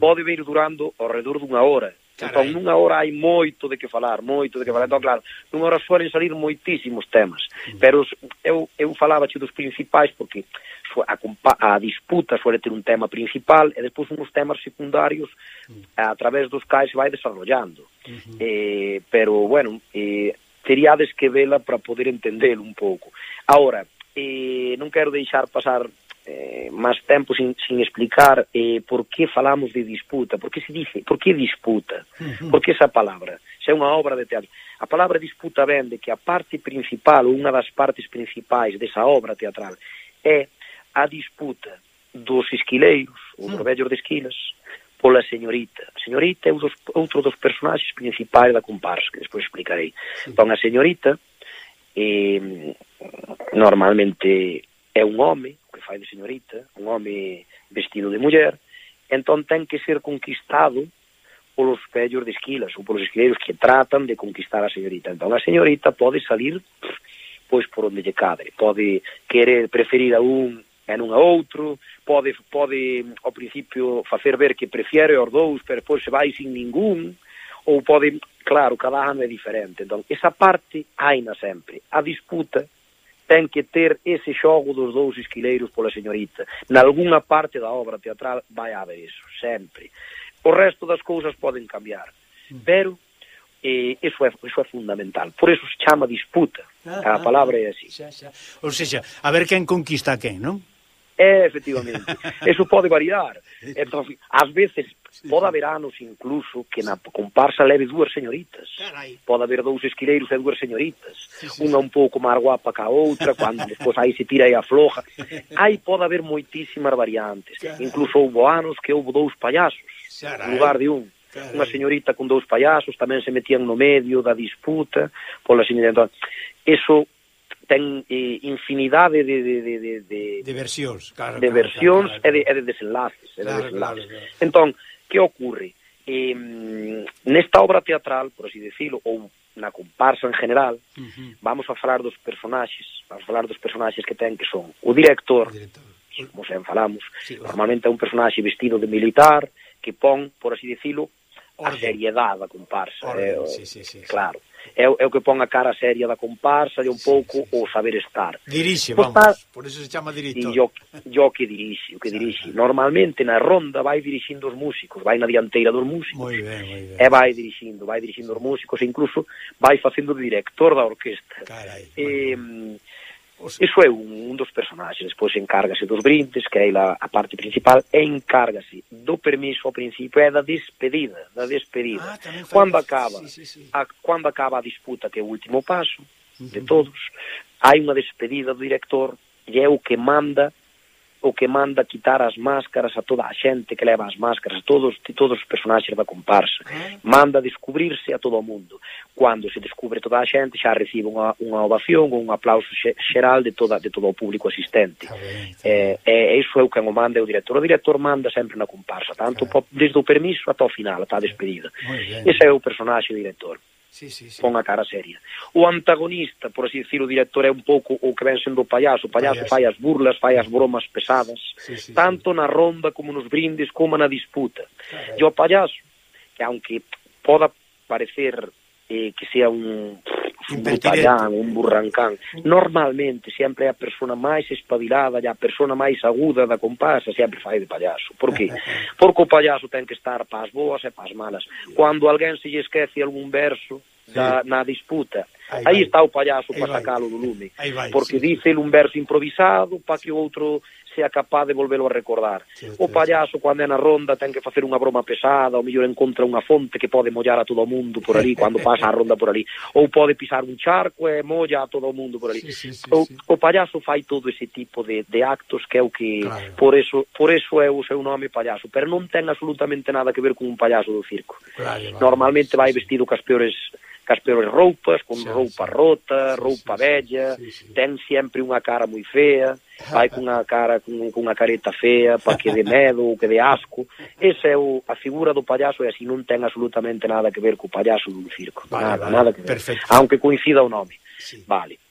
pode vir durando ao redor dunha hora, Carai. Entón, nunha hora hai moito de que falar, moito de que falar. Entón, claro, nunha hora suelen salir moitísimos temas. Mm. Pero eu, eu falaba dos principais porque a, a disputa suele ter un tema principal e despois uns temas secundarios mm. a través dos cais se vai desarrollando. Mm-hmm. Eh, pero, bueno, eh, teríades que vela para poder entendelo un pouco. Ahora, eh, non quero deixar pasar eh, máis tempo sin, sin explicar eh, por que falamos de disputa, por que se dice, por que disputa, uh -huh. por que esa palabra, se é unha obra de teatro. A palabra disputa ven de que a parte principal ou unha das partes principais desa obra teatral é a disputa dos esquileiros, ou dos vellos de esquilas, pola señorita. A señorita é dos, outro dos personaxes principais da comparsa, que despois explicarei. Entón, a señorita eh, normalmente é un home, o que fai de señorita, un home vestido de muller, entón ten que ser conquistado polos pellos de esquilas ou polos esquileiros que tratan de conquistar a señorita. Entón a señorita pode salir pois por onde lle cadre, pode querer preferir a un e non a outro, pode, pode ao principio facer ver que prefiere os dous, pero depois se vai sin ningún, ou pode, claro, cada ano é diferente. Entón, esa parte haina sempre. A disputa ten que ter ese xogo dos dous esquileiros pola señorita. Nalgúna parte da obra teatral vai haber iso, sempre. O resto das cousas poden cambiar, mm. pero eh, eso, é, eso é fundamental. Por eso se chama disputa. Ah, a ah, palabra é ah. así. Xa, xa. Ou seja, a ver quen conquista a quen, non? É, efectivamente. Eso pode variar. (laughs) Entón, ás veces Pode haber anos incluso que na comparsa leve dúas señoritas. Carai. Pode haber dous esquileiros e dúas señoritas. Sí, sí, Unha un pouco máis guapa que a outra, (laughs) cando despois aí se tira e afloja. Aí pode haber moitísimas variantes. Carai. Incluso houve anos que houve dous payasos, Carai. en lugar de un. Carai. Unha señorita con dous payasos tamén se metían no medio da disputa pola señorita. Entón, eso ten eh, infinidade de de de de de de versións, claro, de claro, versións claro, claro. e de e de desenlaces, claro, e de desenlaces. Claro, claro. Entón, Que ocurre? Eh, nesta obra teatral, por así decirlo, ou na comparsa en general, uh -huh. vamos a falar dos personaxes, vamos a falar dos personaxes que ten que son o director, o director. como se falamos, sí, normalmente é un personaxe vestido de militar que pon, por así decirlo, Orden. a seriedade da comparsa. Orden, eh, sí, sí, sí, claro. Sí é, é o que pon a cara seria da comparsa e un sí, pouco sí, o saber estar. Dirixe, pois, vamos, está... por eso se chama director. Yo, yo que dirixe, o que dirixe. Normalmente na ronda vai dirixindo os músicos, vai na dianteira dos músicos. Muy ben, muy ben. E vai dirixindo, vai dirixindo os músicos e incluso vai facendo de director da orquesta. Carai, eh, bueno Iso é un, un dos personaxes, despois encárgase dos brindes, que é a, a parte principal, e encárgase do permiso ao principio é da despedida, da despedida. Ah, cando acaba, sí, sí, sí. A, cando acaba a disputa, que é o último paso uh -huh. de todos, hai unha despedida do director e é o que manda o que manda quitar as máscaras a toda a xente que leva as máscaras, a todos, todos os personaxes da comparsa. Manda descubrirse a todo o mundo. Cando se descubre toda a xente, xa recibe unha, unha ovación ou un aplauso xeral de, toda, de todo o público asistente. Está ben, está. Eh, e, eh, iso é o que o manda o director. O director manda sempre na comparsa, tanto desde o permiso ata o final, ata a despedida. Ese é o personaxe o director sí, sí, sí. pon a cara seria. O antagonista, por así decir, o director é un pouco o que ven sendo o payaso, o payaso fai as burlas, fai as bromas pesadas, sí, sí, tanto sí. na ronda como nos brindes, como na disputa. Carai. E o payaso, que aunque poda parecer eh, que sea un un butallán, un burrancán. Normalmente, sempre a persona máis espabilada e a persona máis aguda da comparsa sempre fai de payaso. Por qué? (laughs) Porque o payaso ten que estar pas boas e pas malas. Cando alguén se lle esquece algún verso, da, na disputa. Aí, aí vai. está o payaso para sacalo do lume, vai, porque sí. dice un verso improvisado para que o outro sea capaz de volvelo a recordar. Sí, o payaso, cando é na ronda, ten que facer unha broma pesada, ou mellor encontra unha fonte que pode mollar a todo o mundo por ali, (laughs) cando pasa a ronda por ali. Ou pode pisar un charco e molla a todo o mundo por ali. Sí, sí, sí, o, sí. o payaso fai todo ese tipo de, de actos que é o que... Claro. Por eso, por eso é o seu nome payaso, pero non ten absolutamente nada que ver con un payaso do circo. Claro, Normalmente sí, vai sí. vestido cas peores cas peores roupas, con sí, roupa sí, rota, sí, roupa sí, vella, sí, sí. ten sempre unha cara moi fea, (laughs) vai cunha cara cunha careta fea para que de medo ou que de asco. Esa é o, a figura do payaso e así non ten absolutamente nada que ver co payaso dun circo. Vale, nada, vale, nada que ver. Perfecto. aunque coincida o nome. Sí. vale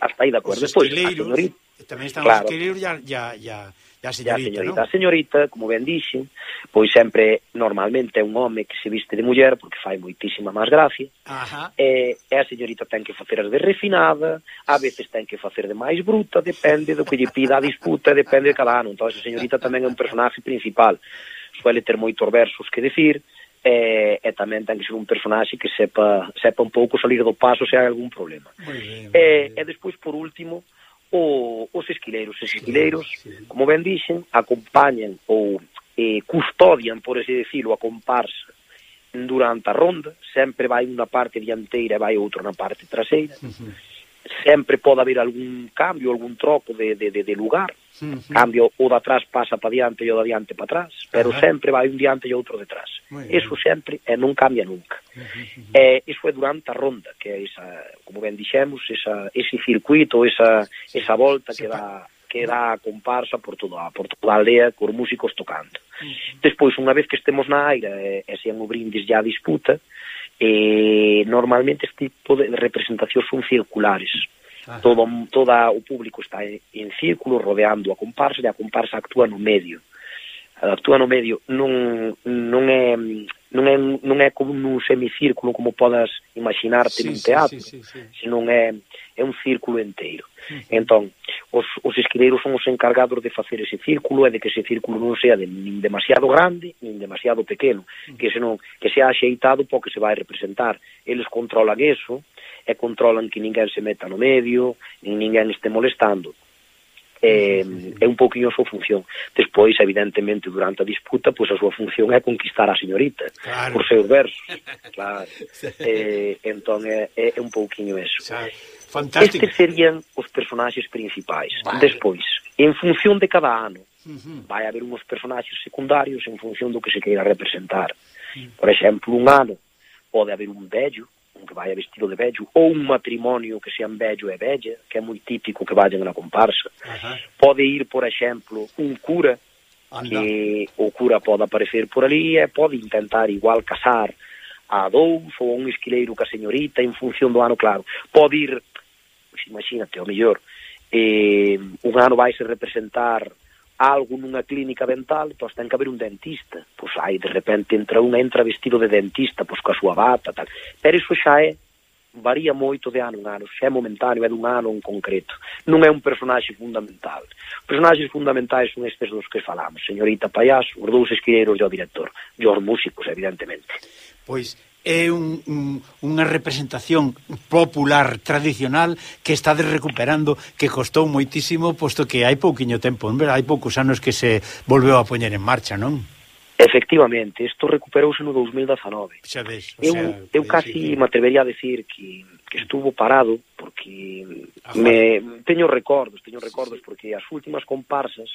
hasta aí de acordo. Os Despois, a señorita... Tamén están claro, os esquileiros e a, e ya a, Ya, señorita, señorita, ¿no? a señorita, como ben dixen, pois sempre normalmente é un home que se viste de muller porque fai moitísima máis gracia. Ajá. E, e a señorita ten que facer as de refinada, a veces ten que facer de máis bruta, depende do que lle pida a disputa, depende de cada ano. Entón, a señorita tamén é un personaje principal. Suele ter moitos versos que decir, e, e tamén ten que ser un personaxe que sepa, sepa un pouco salir do paso se hai algún problema. Bien, e, e despois, por último, o, os esquileiros. Os esquileiros, sí, sí. como ben dixen, acompañan ou eh, custodian, por así decirlo, a comparsa durante a ronda, sempre vai unha parte dianteira e vai outra na parte traseira. Uh -huh. Sempre pode haber algún cambio, algún troco de, de, de, de lugar Uh. Cambio o da atrás pasa para diante e o da diante para atrás, pero Ajá. sempre vai un diante e outro detrás. Eso sempre e non cambia nunca. Uh. Eh, e iso é durante a ronda, que é esa, como ben dixemos, esa, ese circuito, esa, esa volta que dá que dá a comparsa por toda, por toda a aldea cos músicos tocando. Despois, unha vez que estemos na aira e, e sean o brindis ya a disputa, eh, normalmente este tipo de representacións son circulares todo, Todo, toda o público está en, en círculo rodeando a comparsa e a comparsa actúa no medio actúa no medio, non, non é non é, non é como un semicírculo como podas imaginarte sí, nun teatro, sí, sí, sí, sí. senón é, é un círculo inteiro. Sí. Entón, os, os esquileiros son os encargados de facer ese círculo e de que ese círculo non sea de, nin demasiado grande, nin demasiado pequeno, que senón que sea axeitado para que se vai representar. Eles controlan eso, e controlan que ninguén se meta no medio, nin ninguén este molestando eh, é un pouquinho a súa función. Despois, evidentemente, durante a disputa, pois a súa función é conquistar a señorita claro. por seus versos. (laughs) Claro. eh, entón é, é un pouquiño eso. Fantástico. Estes serían os personaxes principais. Vale. Despois, en función de cada ano, vai haber uns personaxes secundarios en función do que se queira representar. Mm. Por exemplo, un ano pode haber un vello un que vai vestido de vello ou un matrimonio que sean vello e vella, que é moi típico que vayan na comparsa. Uh -huh. Pode ir, por exemplo, un cura Anda. que o cura pode aparecer por ali e pode intentar igual casar a dous ou a un esquileiro ca señorita en función do ano, claro. Pode ir, pois imagínate, o mellor, eh, un ano vaise representar algo nunha clínica dental, pois ten que haber un dentista. Pois aí, de repente, entra un entra vestido de dentista, pois coa súa bata, tal. Pero iso xa é varía moito de ano en ano, xa é momentáneo, é dun ano en concreto. Non é un personaxe fundamental. Os personaxes fundamentais son estes dos que falamos, señorita Payás, os dous esquireiros e o director, e os músicos, evidentemente. Pois, é un, un, unha representación popular tradicional que está recuperando que costou moitísimo posto que hai pouquiño tempo, non? hai poucos anos que se volveu a poñer en marcha, non? Efectivamente, isto recuperouse no 2019. Xa ves, o sea, eu, eu casi sí. me atrevería a decir que, que estuvo parado porque Ajá. me teño recordos, teño recordos sí, sí. porque as últimas comparsas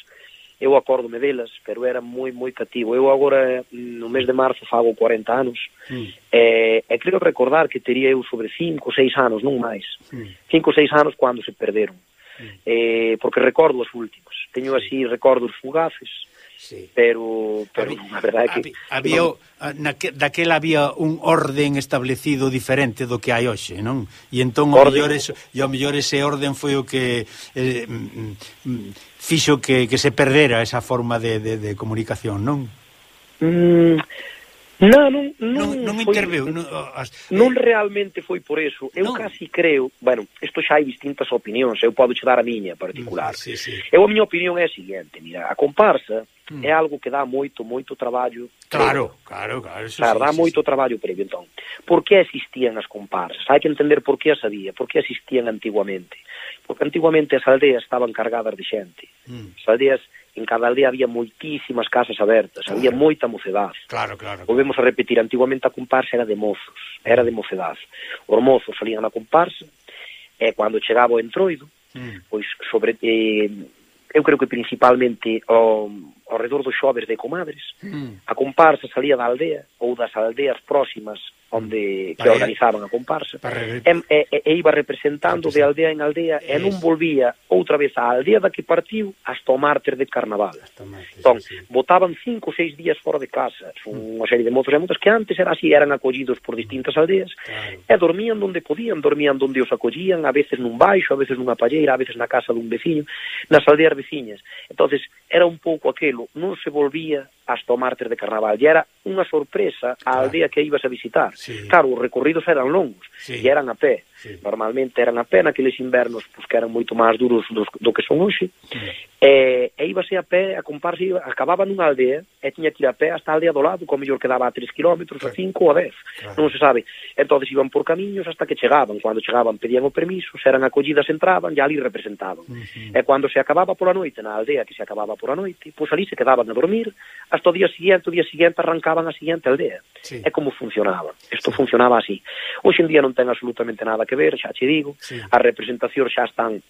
eu acórdome delas, pero era moi, moi cativo. Eu agora, no mes de marzo, fago 40 anos, mm. e, e creo recordar que tería eu sobre 5 ou 6 anos, non máis. 5 mm. ou 6 anos cando se perderon. Mm. Eh, porque recordo os últimos. Teño así recordos fugaces, mm Sí. Pero, pero a verdade é que había non... naque, daquela había un orden establecido diferente do que hai hoxe, non? E entón o mellor ese, e o mellor ese orden foi o que eh, mm, mm, mm, fixo que, que se perdera esa forma de, de, de comunicación, non? Mm, Non, non, non, non, non interveu foi, non, oh, as, non realmente foi por eso Eu non. casi creo Bueno, isto xa hai distintas opinións Eu podo che dar a miña particular mm, sí, sí. Eu a miña opinión é a seguinte Mira, a comparsa mm. é algo que dá moito, moito traballo Claro, previo. claro, claro eso claro, sí, Dá sí, moito sí. traballo previo Entón, por que existían as comparsas? Hai que entender por que as había Por que existían antiguamente Porque antiguamente as aldeas estaban cargadas de xente mm. As aldeas en cada aldea había moitísimas casas abertas, claro. había moita mocedade. Claro, claro, claro. Volvemos a repetir, antiguamente a comparsa era de mozos, era de mocedade. Os mozos salían na comparsa, e cando chegaba o entroido, mm. pois sobre... Eh, eu creo que principalmente o, ao redor dos xoves de comadres. Mm. A comparsa salía da aldea ou das aldeas próximas onde para que organizaban a comparsa re... e, e, e iba representando de aldea en aldea e non volvía outra vez á aldea da que partiu hasta o mártir de carnaval mártir, entón, sí. botaban cinco ou seis días fora de casa son unha serie de mozos e mozas que antes era así eran acollidos por distintas aldeas claro. e dormían onde podían, dormían onde os acollían a veces nun baixo, a veces nunha palleira a veces na casa dun veciño nas aldeas veciñas entonces era un pouco aquel Castelo non se volvía hasta o martes de Carnaval. E era unha sorpresa a aldea que ibas a visitar. Sí. Claro, os recorridos eran longos sí. e eran a pé. Sí. Normalmente eran a apenas aqueles invernos pues, que eran moito máis duros do, do que son hoxe. Sí. E, e íbase a pé, a comparse, acababa nunha aldea e tiña que ir a pé hasta a aldea do lado, como mellor quedaba a 3 km, a 5 ou a 10, claro. non se sabe. Entón iban por camiños hasta que chegaban. Cando chegaban pedían o permiso, se eran acollidas entraban e ali representaban. Uh -huh. E cando se acababa pola noite, na aldea que se acababa pola noite, pois ali se quedaban a dormir hasta o día siguiente, o día siguiente arrancaban a siguiente aldea. Sí. É como funcionaba. Isto sí. funcionaba así. Hoxe en día non ten absolutamente nada que ver, xa che digo, sí. as representacións xa están,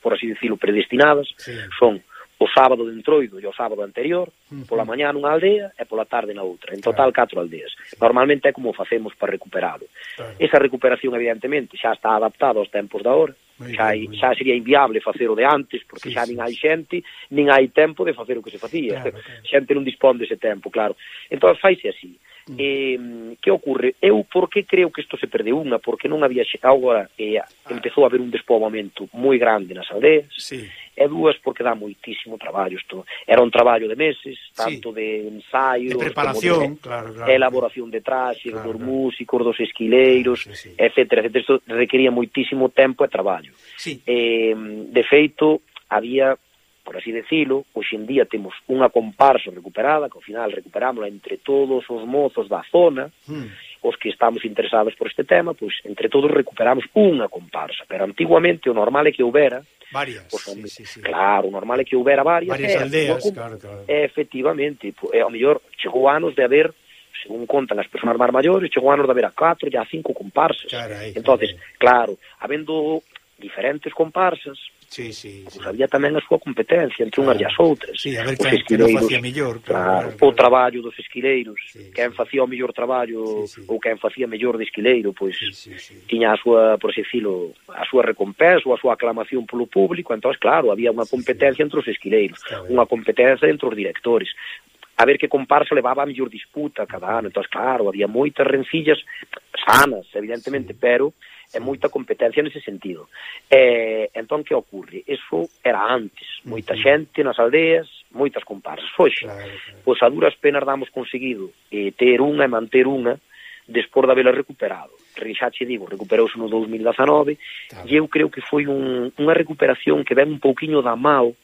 por así dicilo, predestinadas, sí. son o sábado de Entroido e o sábado anterior, pola mañá nunha aldea e pola tarde na outra. En total, catro aldeas. Normalmente é como facemos para recuperalo. Claro. Esa recuperación, evidentemente, xa está adaptada aos tempos da hora, xa, hai, xa sería inviable facer o de antes, porque sí, xa nin hai xente, nin hai tempo de facer o que se facía. Claro, claro. Xente non dispón dese tempo, claro. Entón, faise así. Uh Eh, que ocorre? Eu por que creo que isto se perdeu unha? Porque non había xe... agora eh, ah. empezou a haber un despoboamento moi grande nas aldeas. Sí. E dúas porque dá moitísimo traballo isto. Era un traballo de meses, tanto sí. de ensaio, de preparación, de, claro, claro. elaboración de traxes, claro, dos claro. músicos, dos esquileiros, sí, sí. etcétera, etcétera. Isto requería moitísimo tempo e traballo. Sí. Eh, de feito, había por así decirlo, hoxe en día temos unha comparsa recuperada, que ao final recuperámosla entre todos os mozos da zona, mm. os que estamos interesados por este tema, pois entre todos recuperamos unha comparsa, pero antiguamente o normal é que houbera Varias, pois, sí, sí, sí. Claro, o normal é que houbera varias. Varias eh, aldeas, claro, claro. Efectivamente, pois, ao mellor chegou anos de haber según contan as persoas máis maiores, chegou anos de haber a 4 e a 5 comparsas. Carai, entonces, carai. claro, habendo diferentes comparsas, Sí, sí, sí. Pois había tamén a súa competencia entre unhas claro. unhas e as outras. Sí, a ver os quen, quen facía mellor. Claro, claro. O traballo dos esquileiros, sí, quen sí. facía o mellor traballo sí, sí. ou quen facía mellor de esquileiro, pois sí, sí, sí. tiña a súa, por así decirlo a súa recompensa ou a súa aclamación polo público, entón, claro, había unha competencia sí, entre os esquileiros, unha competencia entre os directores a ver que comparsa levaba a mellor disputa cada ano, entón, claro, había moitas rencillas sanas, evidentemente, sí. pero é moita competencia nese sentido. E, entón, que ocorre? Eso era antes, moita xente nas aldeas, moitas comparsas. Hoxe, claro, claro. pois a duras penas damos conseguido eh, ter unha e manter unha, despois de haberla recuperado. Xa che digo, recuperouse no 2019, claro. e eu creo que foi un, unha recuperación que ven un pouquiño da mao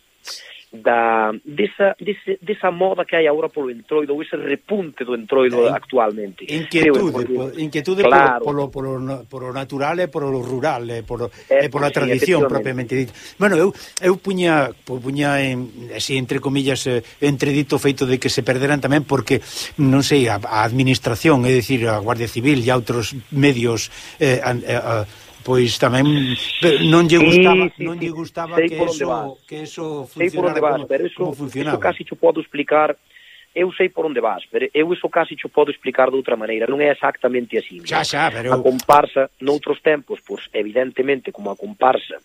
da desa, dese, desa moda que hai agora polo entroido, ou ese repunte do entroido In, actualmente. Inquietude, Creo, po, inquietude claro. polo, polo, polo, polo natural e polo rural, e, polo, eh, e pola sí, tradición propiamente dita. Bueno, eu, eu puña, puña en, así, entre comillas, eh, entredito feito de que se perderan tamén porque, non sei, a, a administración, é dicir, a Guardia Civil e a outros medios eh, eh a, a pois tamén non lle gustaba, sí, sí, non lle gustaba sí, que eso vas. que eso funcionara sei por onde vas, como, pero eso, como funcionaba. Eso casi che podo explicar eu sei por onde vas, pero eu iso casi che podo explicar de outra maneira, non é exactamente así. Xa, xa, pero... A comparsa, noutros tempos, pois, evidentemente, como a comparsa,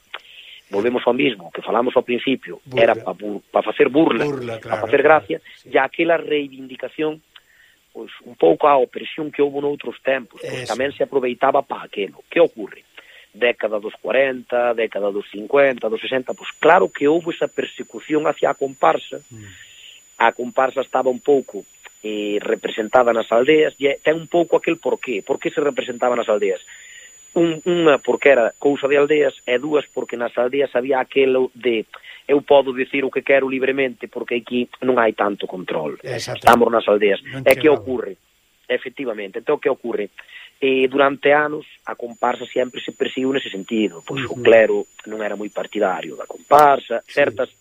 volvemos ao mismo, que falamos ao principio, burla. era para pa facer burla, burla claro, para facer gracia, claro, sí. e aquela reivindicación, pois, un pouco a opresión que houve noutros tempos, pois, Eso. tamén se aproveitaba para aquelo. Que ocorre? década dos 40, década dos 50, dos 60, pois claro que houve esa persecución hacia a comparsa. A comparsa estaba un pouco eh, representada nas aldeas e ten un pouco aquel porqué. Por que se representaba nas aldeas? Un, unha porque era cousa de aldeas e dúas porque nas aldeas había aquelo de eu podo dicir o que quero libremente porque aquí non hai tanto control. Estamos nas aldeas. Non e que ocorre? Efectivamente, entón que ocorre? eh, durante anos a comparsa sempre se perseguiu nese sentido, pois uh -huh. o clero non era moi partidario da comparsa, certas sí.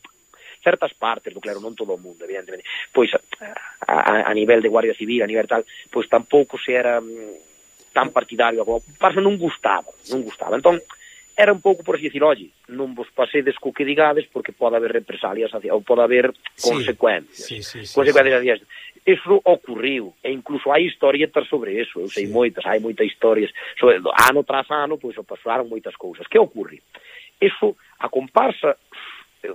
certas partes do clero, non todo o mundo, evidentemente. Pois a, a, a nivel de Guardia Civil, a nivel tal, pois tampouco se era mm, tan partidario, a comparsa non gustaba, non gustaba. Entón, era un pouco por así dicir, oye, non vos pasedes co que digades porque pode haber represalias hacia, ou pode haber sí, consecuencias. Sí, sí, sí, consecuencias sí. Hacia, eso ocurriu, e incluso hai historietas sobre eso, eu sei sí. moitas, hai moitas historias, sobre, ano tras ano, pois pasaron moitas cousas. Que ocurre? Eso, a comparsa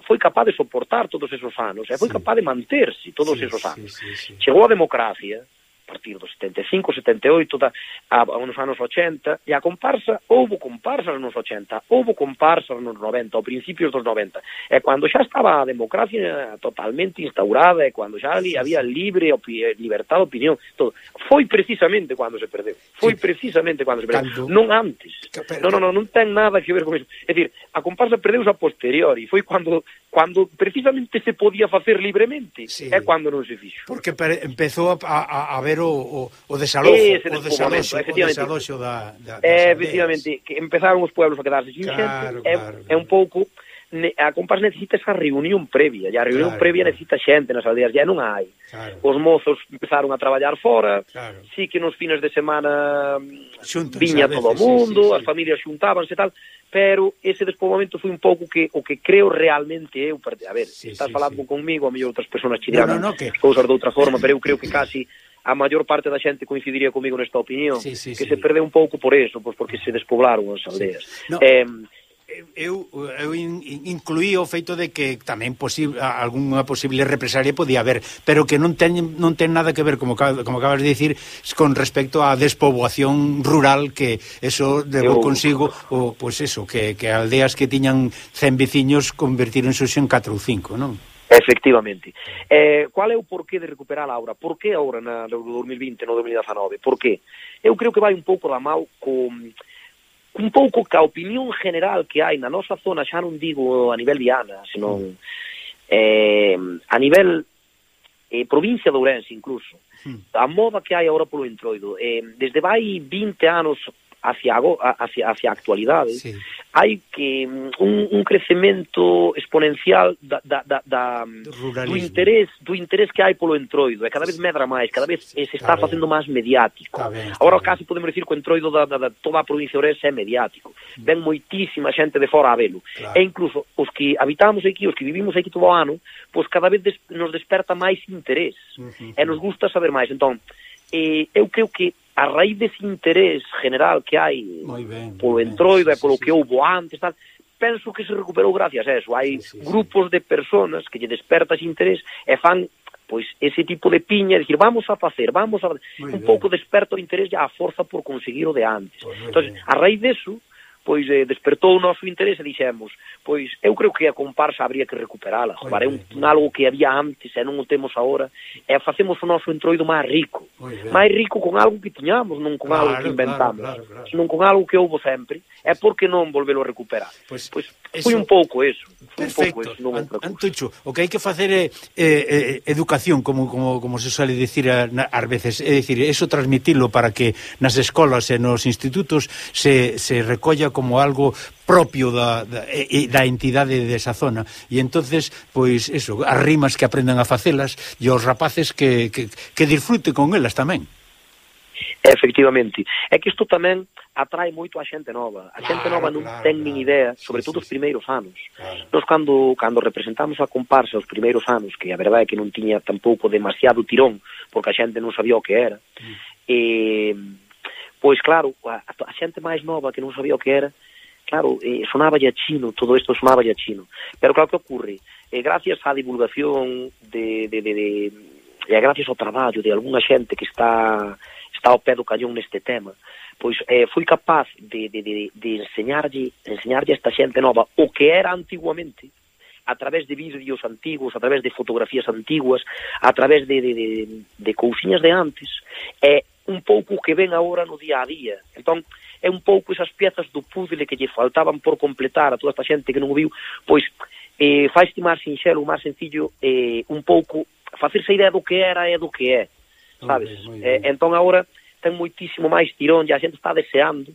foi capaz de soportar todos esos anos, e foi sí. capaz de manterse todos sí, esos anos. Sí, sí, sí. Chegou a democracia, partir dos 75, 78, da, a, a uns anos 80, e a comparsa, houve comparsa nos 80, houve comparsa nos 90, ao principios dos 90, e cando xa estaba a democracia totalmente instaurada, e cando xa ali había libre opi, libertad de opinión, todo, foi precisamente cando se perdeu, foi sí. precisamente cando se perdeu, Caldo. non antes, non, non, non, non ten nada que ver con iso, é dicir, a comparsa perdeuse a posteriori, foi cando cando precisamente se podía facer libremente, sí. é cando non se fixo. Porque empezou a, a, a ver o, o, o desalojo, Ese o desaloxo, o desaloxo da, da, eh, Efectivamente, que empezaron os pueblos a quedarse sin claro, xente, claro, é, claro. é un pouco a Compas necesita esa reunión previa, e a reunión claro, previa claro. necesita xente nas aldeas, ya non hai. Claro. Os mozos empezaron a traballar fora, claro. sí que nos fines de semana mm, Xuntas, viña todo o mundo, sí, sí, sí. as familias xuntábanse e tal, pero ese despoboamento foi un pouco que o que creo realmente eu, a ver, sí, estás sí, falando sí. comigo, a mellor outras persoas chirán no, no, no, que... cousas de outra forma, (coughs) pero eu creo que casi a maior parte da xente coincidiría comigo nesta opinión, sí, sí, que sí. se perdeu un pouco por eso, pois porque se despoblaron as aldeas. Sí. No. Eh, eu, eu incluí o feito de que tamén posible, algunha posible represalia podía haber, pero que non ten, non ten nada que ver, como, como acabas de dicir, con respecto á despoboación rural que eso levou consigo, o, pois pues eso, que, que aldeas que tiñan 100 veciños convertíronse en 4 ou 5, non? Efectivamente. Eh, qual é o porqué de recuperar a aura? Por que agora na, no 2020, no 2019? Por que? Eu creo que vai un pouco da mal con un pouco ca opinión general que hai na nosa zona, xa non digo a nivel diana, senón mm. eh, a nivel eh, provincia de Ourense incluso, mm. a moda que hai agora polo entroido. Eh, desde vai 20 anos hacia hacia hacia a actualidade. Sí. Hai que mm, un, un crecemento exponencial da, da, da, da Ruralismo. do interés do interés que hai polo entroido, e cada vez medra máis, cada vez eh, se está, está facendo máis mediático. Está ben, está Agora casi podemos dicir que o entroido da, da, da toda a provincia de Ourense é mediático. Mm. Ven moitísima xente de fora a velo. Claro. E incluso os que habitamos aquí, os que vivimos aquí todo o ano, pois cada vez des, nos desperta máis interés. Uh -huh. E nos gusta saber máis. Entón, eh, eu creo que a raíz dese interés general que hai ben, polo entroido ben, sí, e polo sí, que houbo antes, tal, penso que se recuperou gracias a eso. Hai sí, sí, grupos sí. de personas que lle despertas interés e fan pois ese tipo de piña, de decir, vamos a facer, vamos a. Muy un pouco desperta o interés e a forza por conseguir o de antes. Pues entón, a raíz deso, de pois eh, despertou o noso interés e dixemos, pois eu creo que a comparsa habría que recuperala, joder, é un, un algo que había antes e non o temos agora, e facemos o noso entroido máis rico, máis rico con algo que tiñamos, non con claro, algo que inventamos, claro, claro, claro. non con algo que houbo sempre, é porque non volvelo a recuperar. Pois, pois eso... foi un pouco eso. Perfecto. Un pouco eso, Antucho, o que hai que facer é eh, eh, educación, como, como, como se suele dicir ás veces, é dicir, eso transmitilo para que nas escolas e nos institutos se, se recolla como algo propio da, da, da entidade desa zona e entonces pois eso, as rimas que aprendan a facelas e os rapaces que, que, que disfruten con elas tamén Efectivamente. É que isto tamén atrae moito a xente nova. A xente claro, nova non claro, ten claro. nin idea, sobre todo os primeiros anos. Claro. Nos cando cando representamos a comparsa os primeiros anos, que a verdade é que non tiña tampouco demasiado tirón, porque a xente non sabía o que era. Mm. E Pois claro, a, a xente máis nova que non sabía o que era, claro, eh, sonaba a chino, todo isto sonaba a chino. Pero claro que ocurre, eh, gracias á divulgación de, de, de, de e a gracias ao traballo de algunha xente que está está ao pé do cañón neste tema, pois eh, fui capaz de, de, de, de enseñarlle, enseñarlle a esta xente nova o que era antiguamente, a través de vídeos antigos, a través de fotografías antiguas, a través de, de, de, de cousiñas de antes, e eh, un pouco o que ven agora no día a día. Entón, é un pouco esas piezas do puzzle que lle faltaban por completar a toda esta xente que non o viu, pois eh, faiste máis sinxelo, máis sencillo, eh, un pouco, facerse idea do que era e do que é, sabes? Muy bien, muy eh, bien. Eh, entón agora ten moitísimo máis tirón e a xente está deseando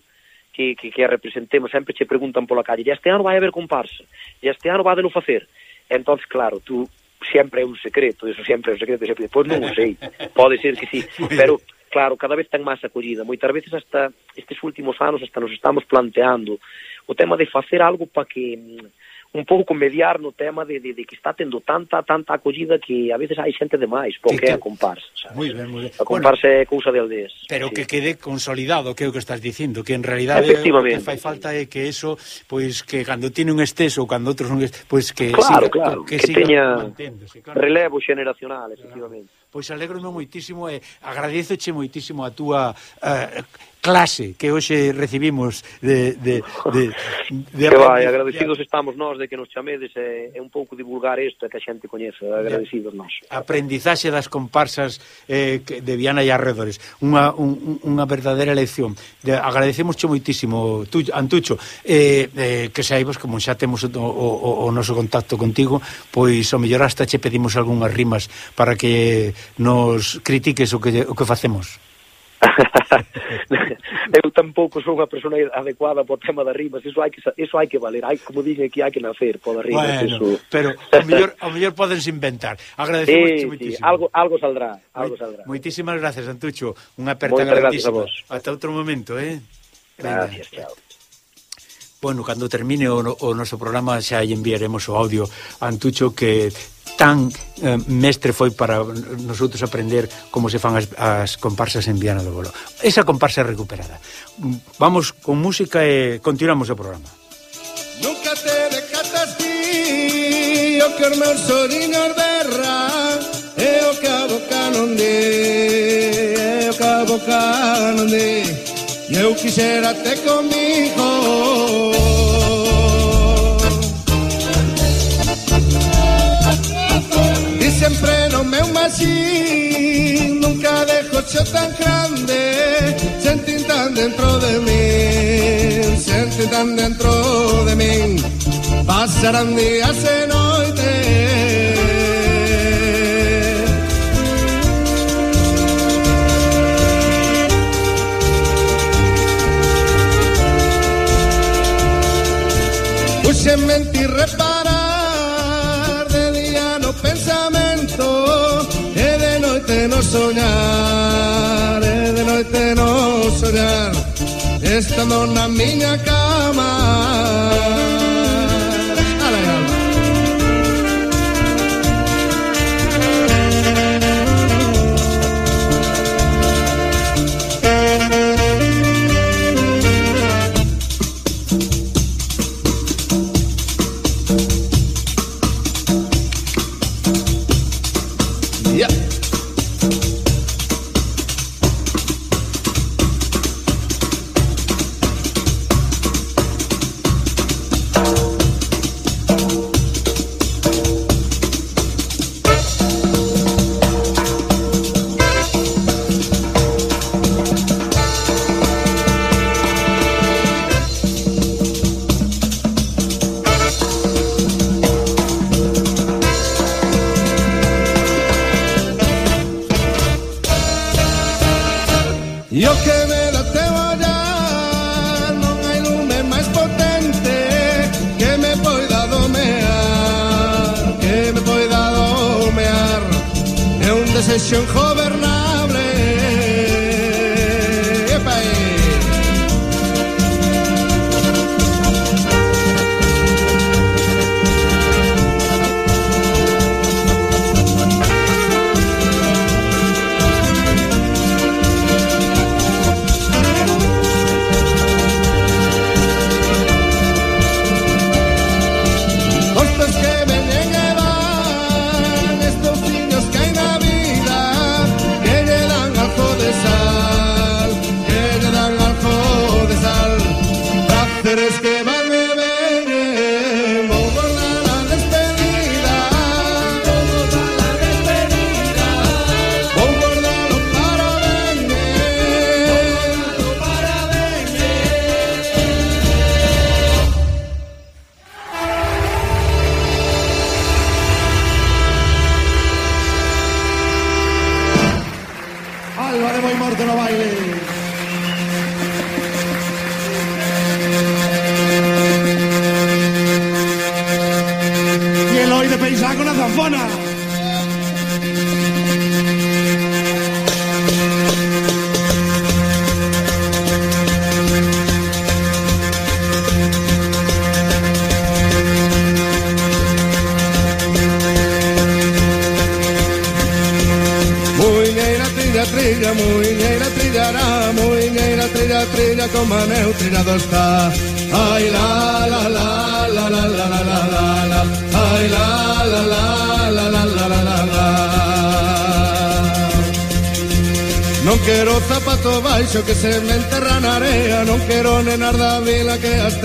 que, que, que a representemos, sempre che preguntan pola calle, e este ano vai haber comparsa, e este ano vai de lo facer. Entón, claro, tú sempre é un secreto, eso sempre é un secreto, sempre, pois non sei, (laughs) pode ser que sí, pero claro, cada vez ten máis acollida. Moitas veces hasta estes últimos anos hasta nos estamos planteando o tema de facer algo para que mm, un pouco mediar no tema de, de, de que está tendo tanta tanta acollida que a veces hai xente demais, porque que, que... a comparsa, sabes? Muy ben, muy ben. A comparsa bueno, é cousa de aldeas. Pero sí. que quede consolidado, que é o que estás dicindo, que en realidade o que fai falta é que eso, pois pues, que cando tiene un exceso ou cando outros non, pois pues, que claro, siga, claro, que, que, que teña claro. relevo xeneracional, efectivamente. Claro. Pois alegrome moitísimo e agradezoche moitísimo a túa eh, clase que hoxe recibimos de, de, de, de que vai, agradecidos estamos nós de que nos chamedes e, e un pouco divulgar isto que a xente coñece, agradecidos nós. Aprendizaxe das comparsas eh, de Viana e arredores unha, un, unha verdadeira lección. De, agradecemos che moitísimo tu, Antucho. Eh, eh, que saibas como xa temos o, o, o noso contacto contigo pois o mellor hasta che pedimos algunhas rimas para que nos critiques o que, o que facemos. (laughs) eu tampouco sou unha persona adecuada para o tema das rimas, iso hai que iso hai que valer, hai como dixen aquí hai que nacer polas rimas, bueno, iso. Pero ao mellor ao mellor podense inventar. Agradecemos sí, muitísimo. Sí, algo algo saldrá, algo saldrá. Moitísimas gracias, Antucho. Unha aperta grandísima. Ata outro momento, eh? Gracias, Venga. chao. Bueno, cando termine o, o noso programa xa lle enviaremos o audio a Antucho que tan eh, mestre foi para nosotros aprender como se fan as, as comparsas en Viana do Bolo. Esa comparsa recuperada. Vamos con música e continuamos o programa. Nunca te decatas ti o que os meus sorinos berra e o que a boca non di e eh, o oh que a boca non di eu quisiera te conmigo. Y siempre no me así, nunca dejo ser tan grande, sentir tan dentro de mí, sentir tan dentro de mí. Pasarán días en noche no soñar E de noite no soñar Estando na miña cama.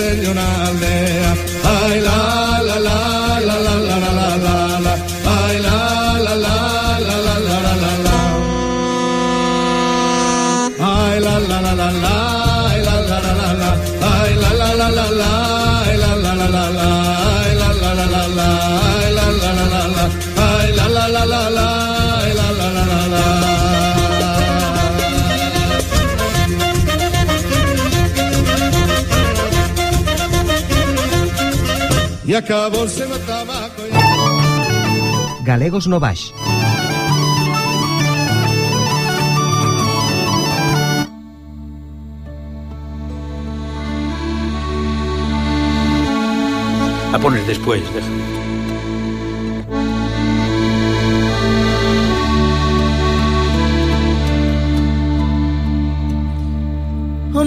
You know. acabóse no tabaco. Galegos Novais. La pones después, déjame. Oh,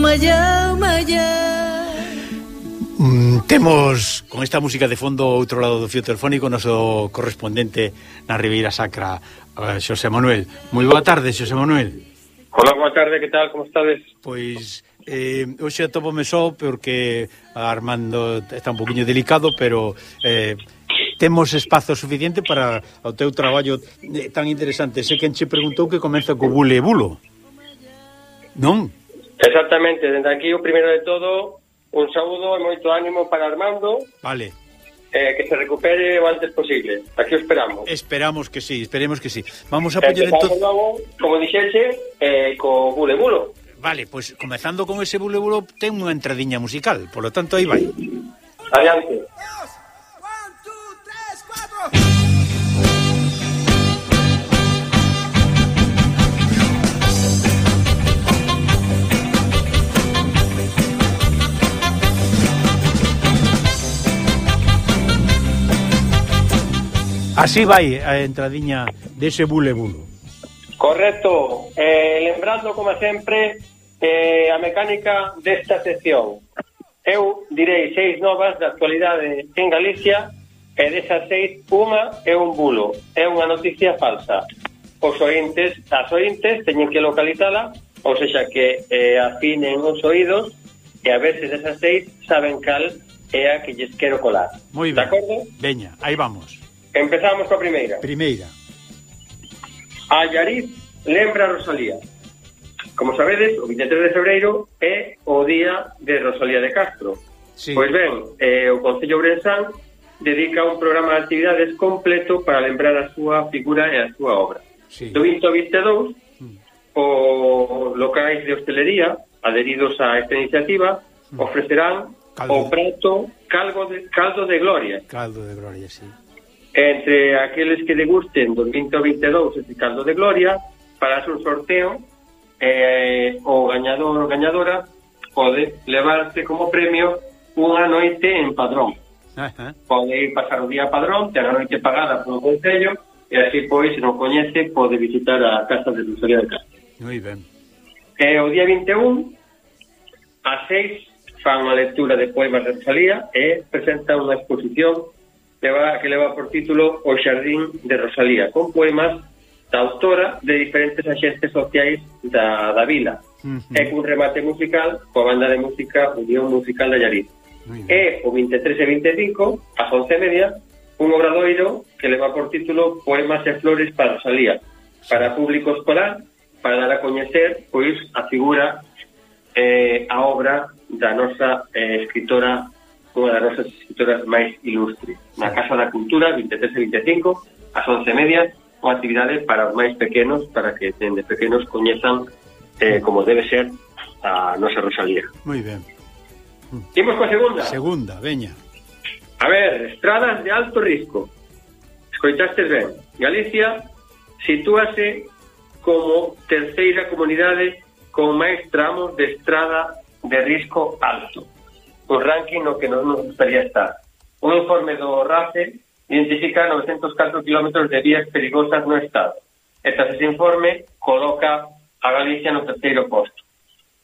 mm, temos con esta música de fondo outro lado do fio telefónico noso correspondente na Ribeira Sacra eh, Xosé Manuel. Moi boa tarde Xosé Manuel. Hola, boa tarde, que tal, como estades? Pois, eh, hoxe atopome só porque Armando está un poquinho delicado pero eh, temos espazo suficiente para o teu traballo eh, tan interesante. Sei que enche preguntou que comeza co bule bulo non? Exactamente, dende aquí o primeiro de todo un saúdo e moito ánimo para Armando. Vale. Eh, que se recupere o antes posible. Aquí o esperamos. Esperamos que sí, esperemos que sí. Vamos a eh, poñer entonces... Logo, como dixexe, eh, co bule bulo. Vale, pois pues, comezando con ese bule bulo, ten unha entradiña musical, polo tanto aí vai. Adiante. Adiante. Así vai a entradiña dese bule bulo. Correcto. Eh, lembrando, como sempre, eh, a mecánica desta sección. Eu direi seis novas da actualidade en Galicia e desas seis, unha é un bulo, é unha noticia falsa. Os ointes, as ointes teñen que localizala, ou seja, que eh, afinen os oídos e a veces esas seis saben cal é a que lles quero colar. Moi ben. Acordo? Veña, aí vamos. Empezamos coa primeira. Primeira. A Yariz lembra a Rosalía. Como sabedes, o 23 de febreiro é o día de Rosalía de Castro. Sí. Pois ben, eh, o Concello Brensán dedica un programa de actividades completo para lembrar a súa figura e a súa obra. Sí. Do 20 ao 22, os locais de hostelería adheridos a esta iniciativa mm. ofrecerán caldo. o prato caldo de, caldo de gloria. Caldo de gloria, sí entre aqueles que degusten do 20 ao 22 ese caldo de gloria para un sorteo eh, o gañador ou gañadora pode levarse como premio unha noite en padrón Ajá. pode ir pasar o día a padrón ter a noite pagada polo Concello e así pois se non coñece pode visitar a Casa de Lusoria de Castro moi ben. E o día 21 a 6 fan unha lectura de poemas de Rosalía e presenta unha exposición leva, que leva por título O Xardín de Rosalía, con poemas da autora de diferentes axentes sociais da, da vila uh -huh. e cun remate musical coa banda de música Unión Musical da Yariz. E o 23 e 25, ás 11 media, un obradoiro que leva por título Poemas e Flores para Rosalía, para público escolar, para dar a coñecer pois a figura eh, a obra da nosa eh, escritora unha das nosas escritoras máis ilustres. Na Casa da Cultura, 23 e 25, ás 11 medias, unha actividade para os máis pequenos, para que dende pequenos coñezan eh, como debe ser a nosa Rosalía. Moi ben. Mm. Imos coa segunda. Segunda, veña. A ver, estradas de alto risco. Escoitastes ben. Galicia sitúase como terceira comunidade con máis tramos de estrada de risco alto un ranking no que non nos gustaría estar. Un informe do RACE identifica 904 kilómetros de vías perigosas no Estado. E tras ese informe coloca a Galicia no terceiro posto.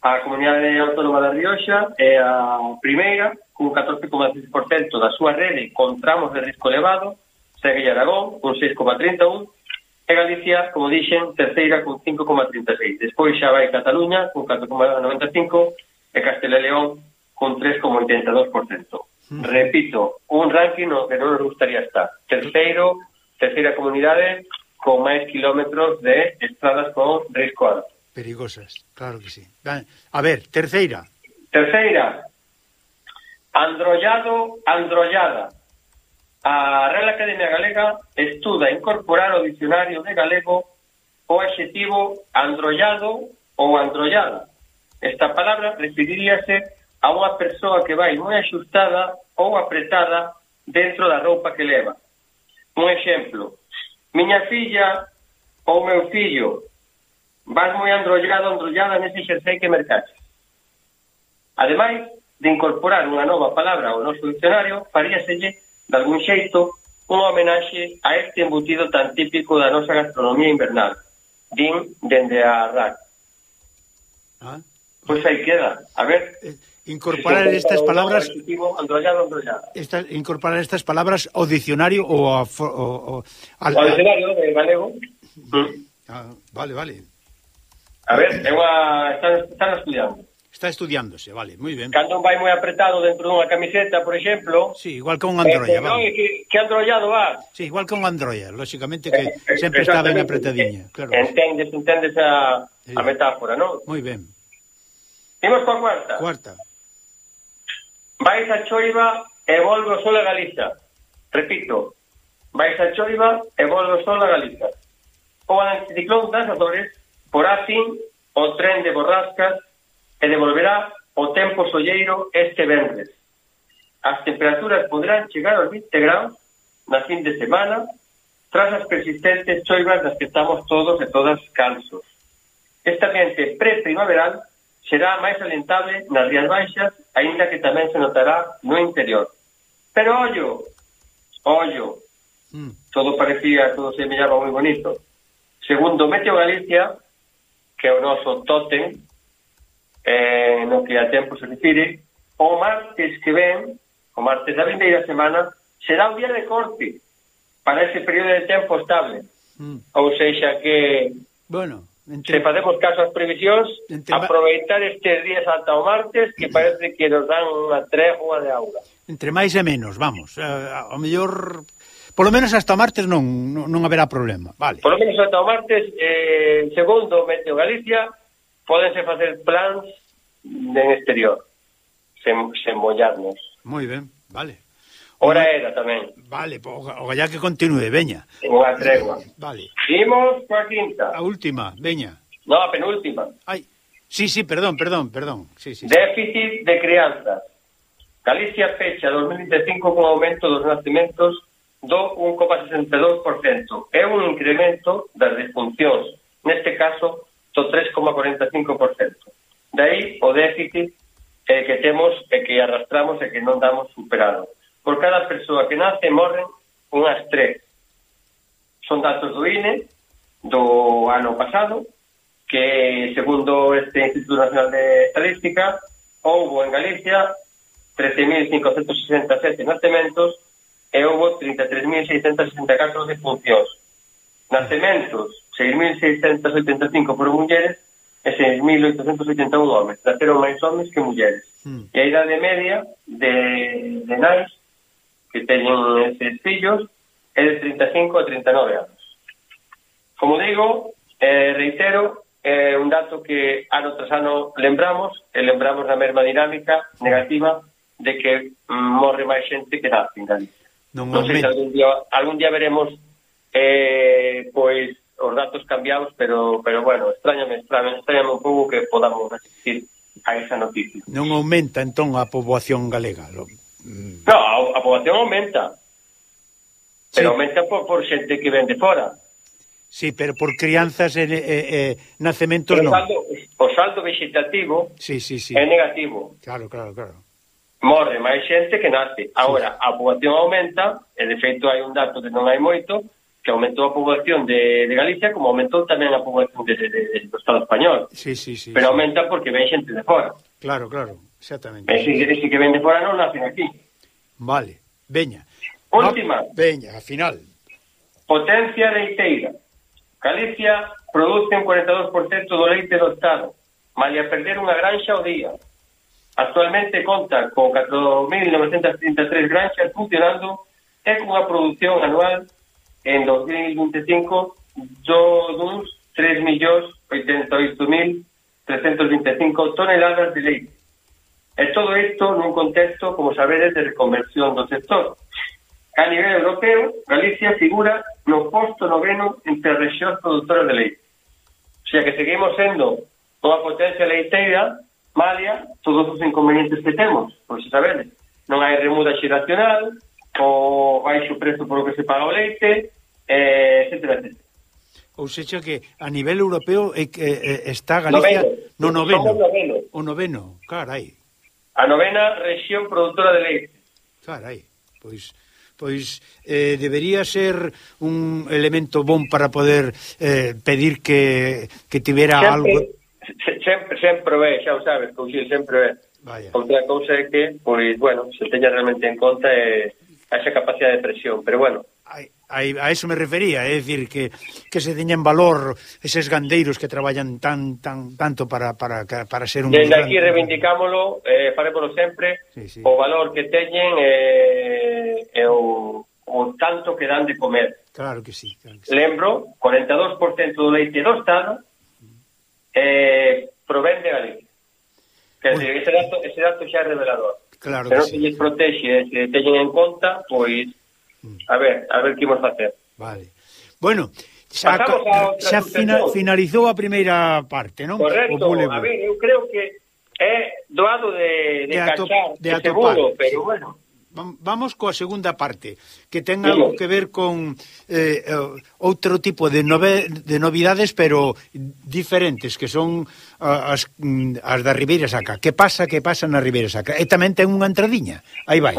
A Comunidade Autónoma da Rioxa é eh, a primeira, cun 14,6% da súa rede con tramos de risco elevado, segue Aragón, con 6,31%, e Galicia, como dixen, terceira con 5,36. Despois xa vai Cataluña, con 4,95, e Castela e León, con 3,82%. Repito, un ranking no que non nos gustaría estar. Terceiro, terceira comunidade con máis kilómetros de estradas con risco alto. Perigosas, claro que sí. A ver, terceira. Terceira, androllado, androllada. A Real Academia Galega estuda incorporar ao dicionario de galego o adxetivo androllado ou androllada. Esta palabra referiríase a unha persoa que vai moi axustada ou apretada dentro da roupa que leva. Un exemplo, miña filla ou meu fillo vas moi androllado, androllada nese xersei que mercaches. Ademais de incorporar unha nova palabra ao noso diccionario, faríaselle, de algún xeito, unha homenaxe a este embutido tan típico da nosa gastronomía invernal, din dende a RAC. Ah? Pois aí queda, a ver... Eh, incorporar estas palabras androllado. Esta, incorporar estas palabras ao dicionario ou a, o, o, al, ao diccionario de galego ah, vale, vale a ver, é unha están, están estudiando Está estudiándose, vale, moi ben. Cando vai moi apretado dentro dunha camiseta, por exemplo... Sí, igual que un androlla, eh, vamos. No, que, que androllado va. Sí, igual que un androlla, lóxicamente que eh, sempre está ben apretadiña, claro. Entendes, entendes a, sí. a metáfora, non? Moi ben. Imos coa cuarta. Cuarta. Vais a choiva e volve o sol a Galiza. Repito, vais a choiva e volve o sol a Galiza. O anticiclón das Azores porá fin o tren de borrascas e devolverá o tempo solleiro este venres. As temperaturas poderán chegar aos 20 graus na fin de semana tras as persistentes choivas das que estamos todos e todas calzos. Este ambiente pre-primaveral será máis alentable nas Rías Baixas, aínda que tamén se notará no interior. Pero ollo, ollo, mm. todo parecía, todo se mellaba moi bonito. Segundo, Meteo Galicia, que é o noso tótem, eh, no que a tempo se refire, o martes que ven, o martes da vindeira semana, será un día de corte para ese período de tempo estable. Mm. Ou seja que... Bueno, Entre... Se facemos caso ás previsións, Entre... aproveitar estes días ata o martes, que parece que nos dan unha tregua de aula. Entre máis e menos, vamos. Eh, o mellor... Polo menos hasta o martes non, non, non haberá problema, vale. Polo menos hasta o martes, eh, segundo Meteo Galicia, podense facer plans en exterior, sen, sen mollarnos. Moi ben, vale. Hora era tamén. Vale, po, o gallá que continúe, veña. Unha tregua. Vale. Imos coa quinta. A última, veña. No, a penúltima. Ai, sí, sí, perdón, perdón, perdón. Sí, sí, Déficit sí. de crianza. Galicia fecha 2025 con aumento dos nascimentos do 1,62%. É un incremento das disfuncións, neste caso, do 3,45%. Daí o déficit eh, que temos e eh, que arrastramos e eh, que non damos superado por cada persoa que nace morren unhas tres. Son datos do INE do ano pasado, que segundo este Instituto Nacional de Estadística, houbo en Galicia 13.567 nacementos e houbo 33.664 defuncións. Nacementos, 6.685 por mulleres e 6.881 homens. Naceron máis homens que mulleres. Mm. E a idade media de, de nais que teñen eses fillos é de 35 a 39 anos. Como digo, eh, reitero, é eh, un dato que ano tras ano lembramos, e lembramos na mesma dinámica negativa de que mm, morre máis xente que nace en Galicia. Non, non sei se algún día, algún día veremos eh, pois os datos cambiados, pero pero bueno, extrañame, extrañame, extrañame un pouco que podamos resistir a esa noticia. Non aumenta entón a poboación galega, lo... No, a, a poboación aumenta. Pero sí. aumenta por, por xente que vende fora. Sí, pero por crianzas e eh, eh, eh, nacementos non. Saldo, o saldo vegetativo sí, sí, sí. é negativo. Claro, claro, claro. Morre máis xente que nace. Agora, sí. a poboación aumenta, e de feito hai un dato que non hai moito, que aumentou a poboación de, de Galicia como aumentou tamén a poboación de, de, de, do Estado español. Sí, sí, sí. Pero sí. aumenta porque ven xente de fora. Claro, claro. Exactamente. Ese, ese que vende fora non nacen aquí. Vale, veña. Última. No, veña, a final. Potencia leiteira. Galicia produce un 42% do leite do Estado, malia perder unha granxa ao día. Actualmente conta con 4.933 granxas funcionando e cunha produción anual en 2025 do, duns 3.088.325 toneladas de leite. E todo isto nun contexto, como sabedes, de reconversión do sector. A nivel europeo, Galicia figura no posto noveno entre as regións produtoras de leite. O sea que seguimos sendo toda a potencia leiteira, malia, todos os inconvenientes que temos, por se sabedes. Non hai remuda xeracional, o baixo prezo polo que se paga o leite, eh, etcétera, etcétera. Ou seja que a nivel europeo eh, eh, eh, está Galicia noveno. no noveno. O noveno, carai. A novena rexión produtora de leite. Carai, pois pois eh, debería ser un elemento bon para poder eh, pedir que, que tivera sempre, algo... Se, sempre, sempre o é, xa o sabes, Cousil, sempre o é. Vaya. Outra cousa é que, pois, bueno, se teña realmente en conta eh, esa capacidade de presión, pero bueno, aí, a eso me refería, é dicir que que se teñen valor eses gandeiros que traballan tan tan tanto para para para ser un Desde gran... aquí reivindicámolo, eh farémolo sempre sí, sí. o valor que teñen eh, e o o tanto que dan de comer. Claro que sí, claro que sí. Lembro, 42% do leite do estado eh provén de Galicia. Que ese dato ese dato xa é revelador. Claro Pero que, se sí. lles protexe, se teñen en conta, pois A ver, a ver que imos facer. Vale. Bueno, xa, xa fina, finalizou a primeira parte, non? Correcto, a ver, eu creo que é doado de, de, de cachar, de seguro, pero bueno vamos coa segunda parte, que ten algo que ver con eh, outro tipo de, nove, de novidades, pero diferentes, que son as, mm, as da Ribeira Sacra. Que pasa, que pasa na Ribeira Sacra? E tamén ten unha entradiña. Aí vai.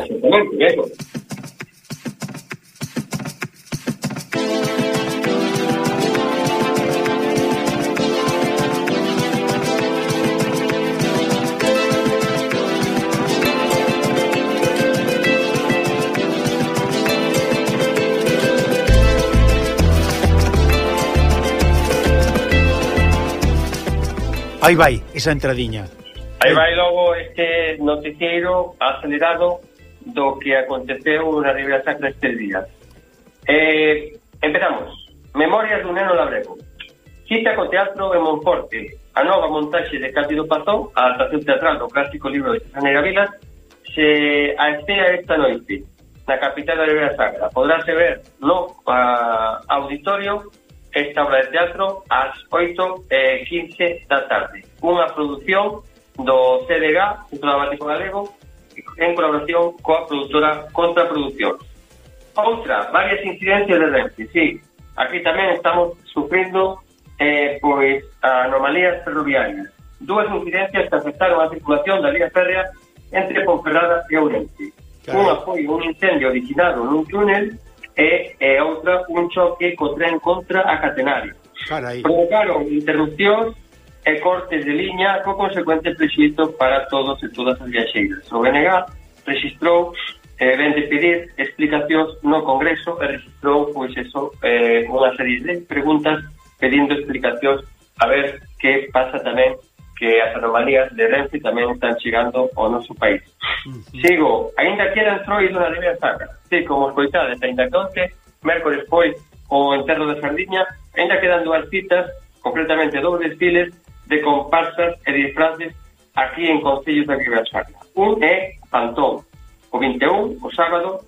Aí vai, esa entradiña. Aí vai logo este noticiero acelerado do que aconteceu na Ribeira Sacra este día. Eh, empezamos. Memorias dun neno labrego. Cita co teatro en Monforte. A nova montaxe de Cátido Pazón, a adaptación teatral do clásico libro de Xanera Vila, se aestea esta noite na capital da Ribeira Sacra. Podráse ver no a, auditorio esta obra de teatro ás 8 e 15 da tarde. Unha produción do CDG, Centro Dramático Galego, en colaboración coa produtora Contraproducción. Outra, varias incidencias de Renfe, sí. Aquí tamén estamos sufrindo eh, pois anomalías ferroviarias. Dúas incidencias que afectaron a circulación da línea férrea entre Ponferrada e Ourense. Claro. Unha foi un incendio originado nun túnel e, e outra un choque co tren contra a catenaria. Carai. Provocaron interrupcións e cortes de liña co consecuente prexito para todos e todas as viaxeiras. O BNG registrou eh, ven de pedir explicacións no Congreso e registrou pois eso, eh, unha serie de preguntas pedindo explicacións a ver que pasa tamén que as anomalías de Renfe tamén están chegando ao noso país. Sigo, aínda quedan trois na Ribeira Sacra. Sí, como escoitades, ainda que onte, mércores pois, o enterro de Sardiña, ainda quedan dúas citas, concretamente dous desfiles de comparsas e disfraces aquí en Concellos da Ribeira Sacra. Un é Pantón, o 21, o sábado,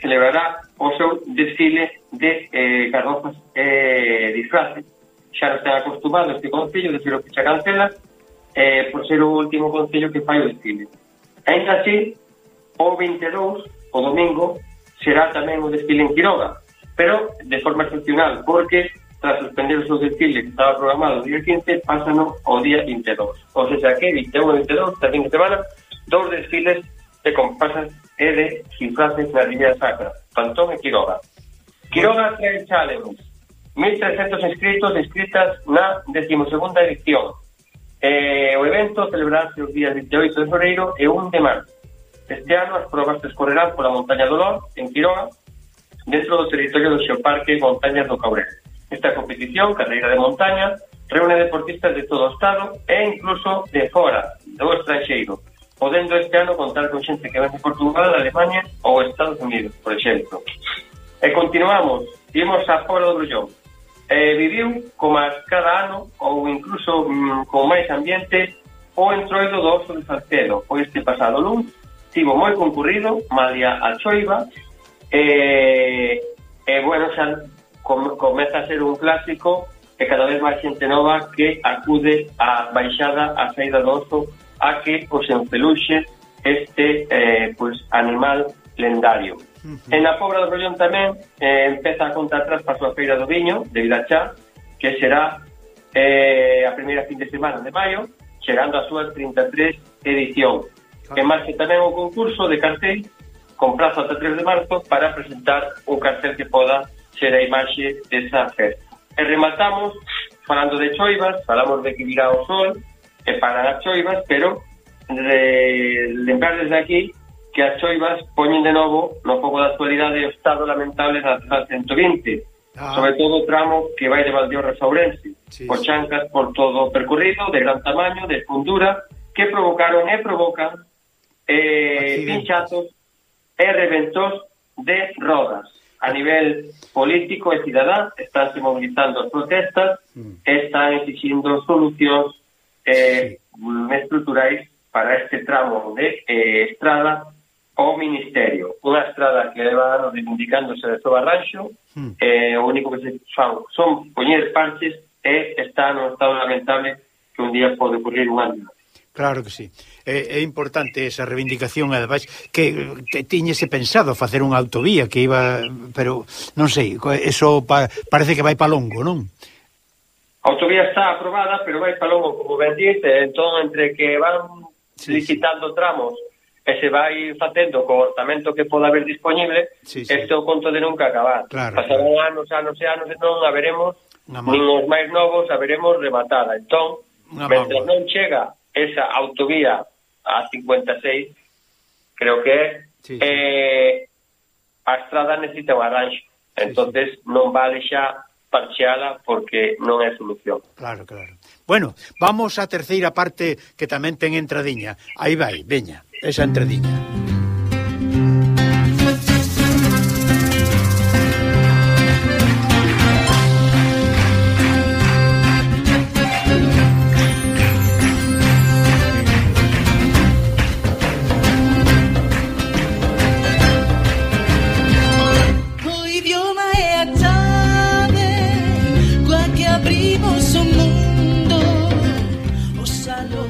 celebrará o seu desfile de eh, carrozas e eh, disfraces. Xa non están acostumados este Concello de que xa Cancela, eh, por ser o último concello que fai o desfile. Ainda así, o 22, o domingo, será tamén o desfile en Quiroga, pero de forma excepcional, porque tras suspender o desfile que estaba programado o día 15, pásano ao día 22. O sea que 21 e 22, esta fin de semana, dous desfiles de compasas e de disfraces na Ribeira Sacra, Pantón e Quiroga. Quiroga trae challenge, 1.300 inscritos inscritas na 12ª edición, Eh, o evento celebrarse os días 28 de febreiro e 1 de marzo. Este ano as probas se escorrerán pola Montaña do Lor, en Quiroga, dentro do territorio do Xeoparque Montañas do Caurel. Esta competición, carreira de montaña, reúne deportistas de todo o Estado e incluso de fora, do estranxeiro, podendo este ano contar con xente que ven de Portugal, Alemania ou Estados Unidos, por exemplo. E continuamos, imos a fora do Brullón eh, viviu, como cada ano, ou incluso mm, con máis ambiente, o entroido do oso de Salcedo, pois este pasado lunes tivo moi concurrido, malia a choiva, e, eh, e bueno, xa com, comeza a ser un clásico e cada vez máis xente nova que acude a baixada a saída do oso a que os enfeluxe este eh, pues, animal lendario. -huh. a Pobra do Rollón tamén eh, empeza a contar atrás para a súa feira do viño de Vilachá, que será eh, a primeira fin de semana de maio, chegando a súa 33 edición. Claro. Que marxe tamén o concurso de cartel con prazo ata 3 de marzo para presentar o cartel que poda ser a imaxe desa festa. E eh, rematamos falando de choivas, falamos de que virá o sol e para as choivas, pero de, lembrar desde aquí que as choivas poñen de novo no foco da actualidade o estado lamentable da C-120, ah. sobre todo o tramo que vai de Valdiorras a Ourense, sí, por chancas por todo o percorrido, de gran tamaño, de fundura, que provocaron e provocan eh, pinchazos e reventos de rodas. A nivel político e cidadán estánse mobilizando as protestas mm. e están exigindo solucións eh, sí. estruturais para este tramo de eh, estrada ao Ministerio unha estrada que leva anos reivindicándose de todo arranxo mm. eh, o único que se fan son poñer parches e está no estado lamentable que un día pode ocurrir un ano. Claro que sí. É, é importante esa reivindicación, ademais, que te, tiñese pensado facer unha autovía que iba, pero non sei, eso pa, parece que vai pa longo, non? A autovía está aprobada, pero vai pa longo, como ben dice, entón entre que van sí, licitando sí. tramos e se vai facendo co orzamento que poda haber disponible, sí, sí. este é o conto de nunca acabar. Claro, Pasarán claro. anos, anos e anos e non haberemos, nin os máis novos haberemos rematada. Entón, mentre non chega esa autovía a 56, creo que sí, sí. Eh, a estrada necesita un arranxo. Sí, sí. non vale xa parcheala porque non é solución. Claro, claro. Bueno, vamos á terceira parte que tamén ten entradiña. Aí vai, veña esa entrediña.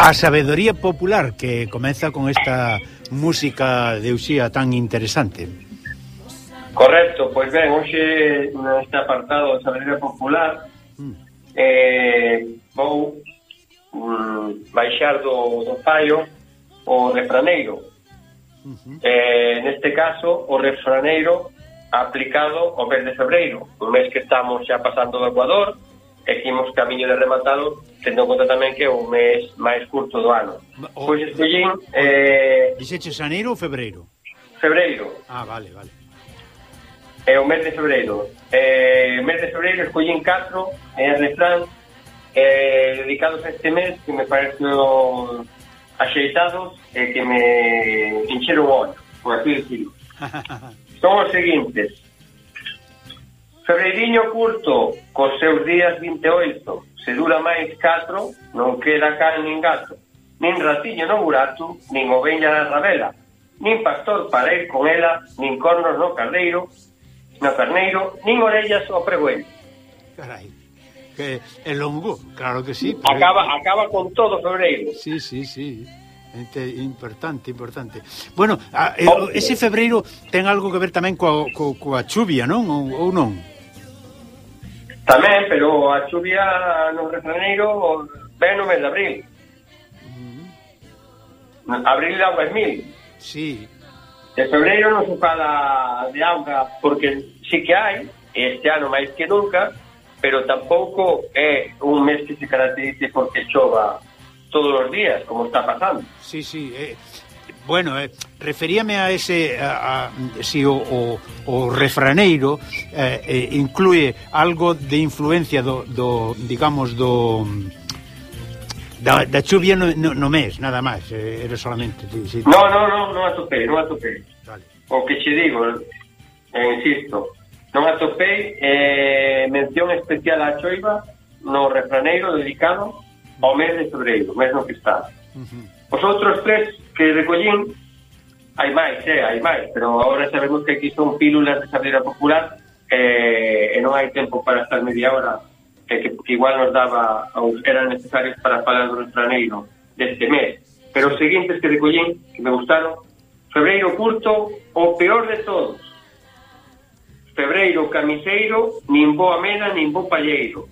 A sabedoría popular que comeza con esta música de Uxía tan interesante. Correcto, pois ben, hoxe neste apartado de sabedoría popular mm. eh, vou mm, baixar do, do fallo o refraneiro. Eh, neste caso, o refraneiro aplicado ao mes de febreiro, o mes que estamos xa pasando do Ecuador, e que imos camiño de rematalo tendo en conta tamén que é o mes máis curto do ano. O, pois escollín... Eh... Dixeche xaneiro ou febreiro? Febreiro. Ah, vale, vale. É o mes de febreiro. Eh, mes de febreiro escollín 4 en refrán eh, dedicados a este mes que me pareceu axeitados e que me encheron o olho, por así decirlo. (laughs) Son os seguintes. Febreiriño curto, cos seus días 28, se dura máis 4, non queda can nin gato, nin ratiño no burato, nin ovella na rabela, nin pastor para ir con ela, nin cornos no carneiro, no carneiro, nin orellas ao pregüello. Carai, que é longo, claro que sí. Pero... Acaba, acaba con todo febreiro. Sí, sí, sí. Ente, importante, importante. Bueno, a, eh, ese febreiro ten algo que ver tamén coa, coa, coa chuvia, non? Ou, ou non? Tamén, pero a chuvia no refraneiro ven no mes de abril. Abril agua es mil. Sí. De febreiro non se fala de auga porque sí que hai, este ano máis que nunca, pero tampouco é un mes que se caracterice porque chova todos os días, como está pasando. Sí, sí, eh, Bueno, eh, referíame a ese, a, a, si o, o, o refraneiro eh, eh, inclúe algo de influencia do, do digamos, do da, da chuvia no, no, no mes, nada máis, eh, era solamente. Si, si... No, no, no, non atopei, non atopei. Vale. O que che digo, eh, insisto, non atopei eh, mención especial á choiva no refraneiro dedicado ao mes de febreiro, mes no que está. Uh -huh. Os outros tres que recollín, hai máis, eh, hai máis, pero agora sabemos que aquí son pílulas de sabedoria popular eh, e non hai tempo para estar media hora eh, que, que igual nos daba ou eran necesarios para falar do raneiro deste mes. Pero os seguintes que recollín, que me gustaron, Febreiro curto, o peor de todos. Febreiro camiseiro, nin boa mena, nin bo palleiro.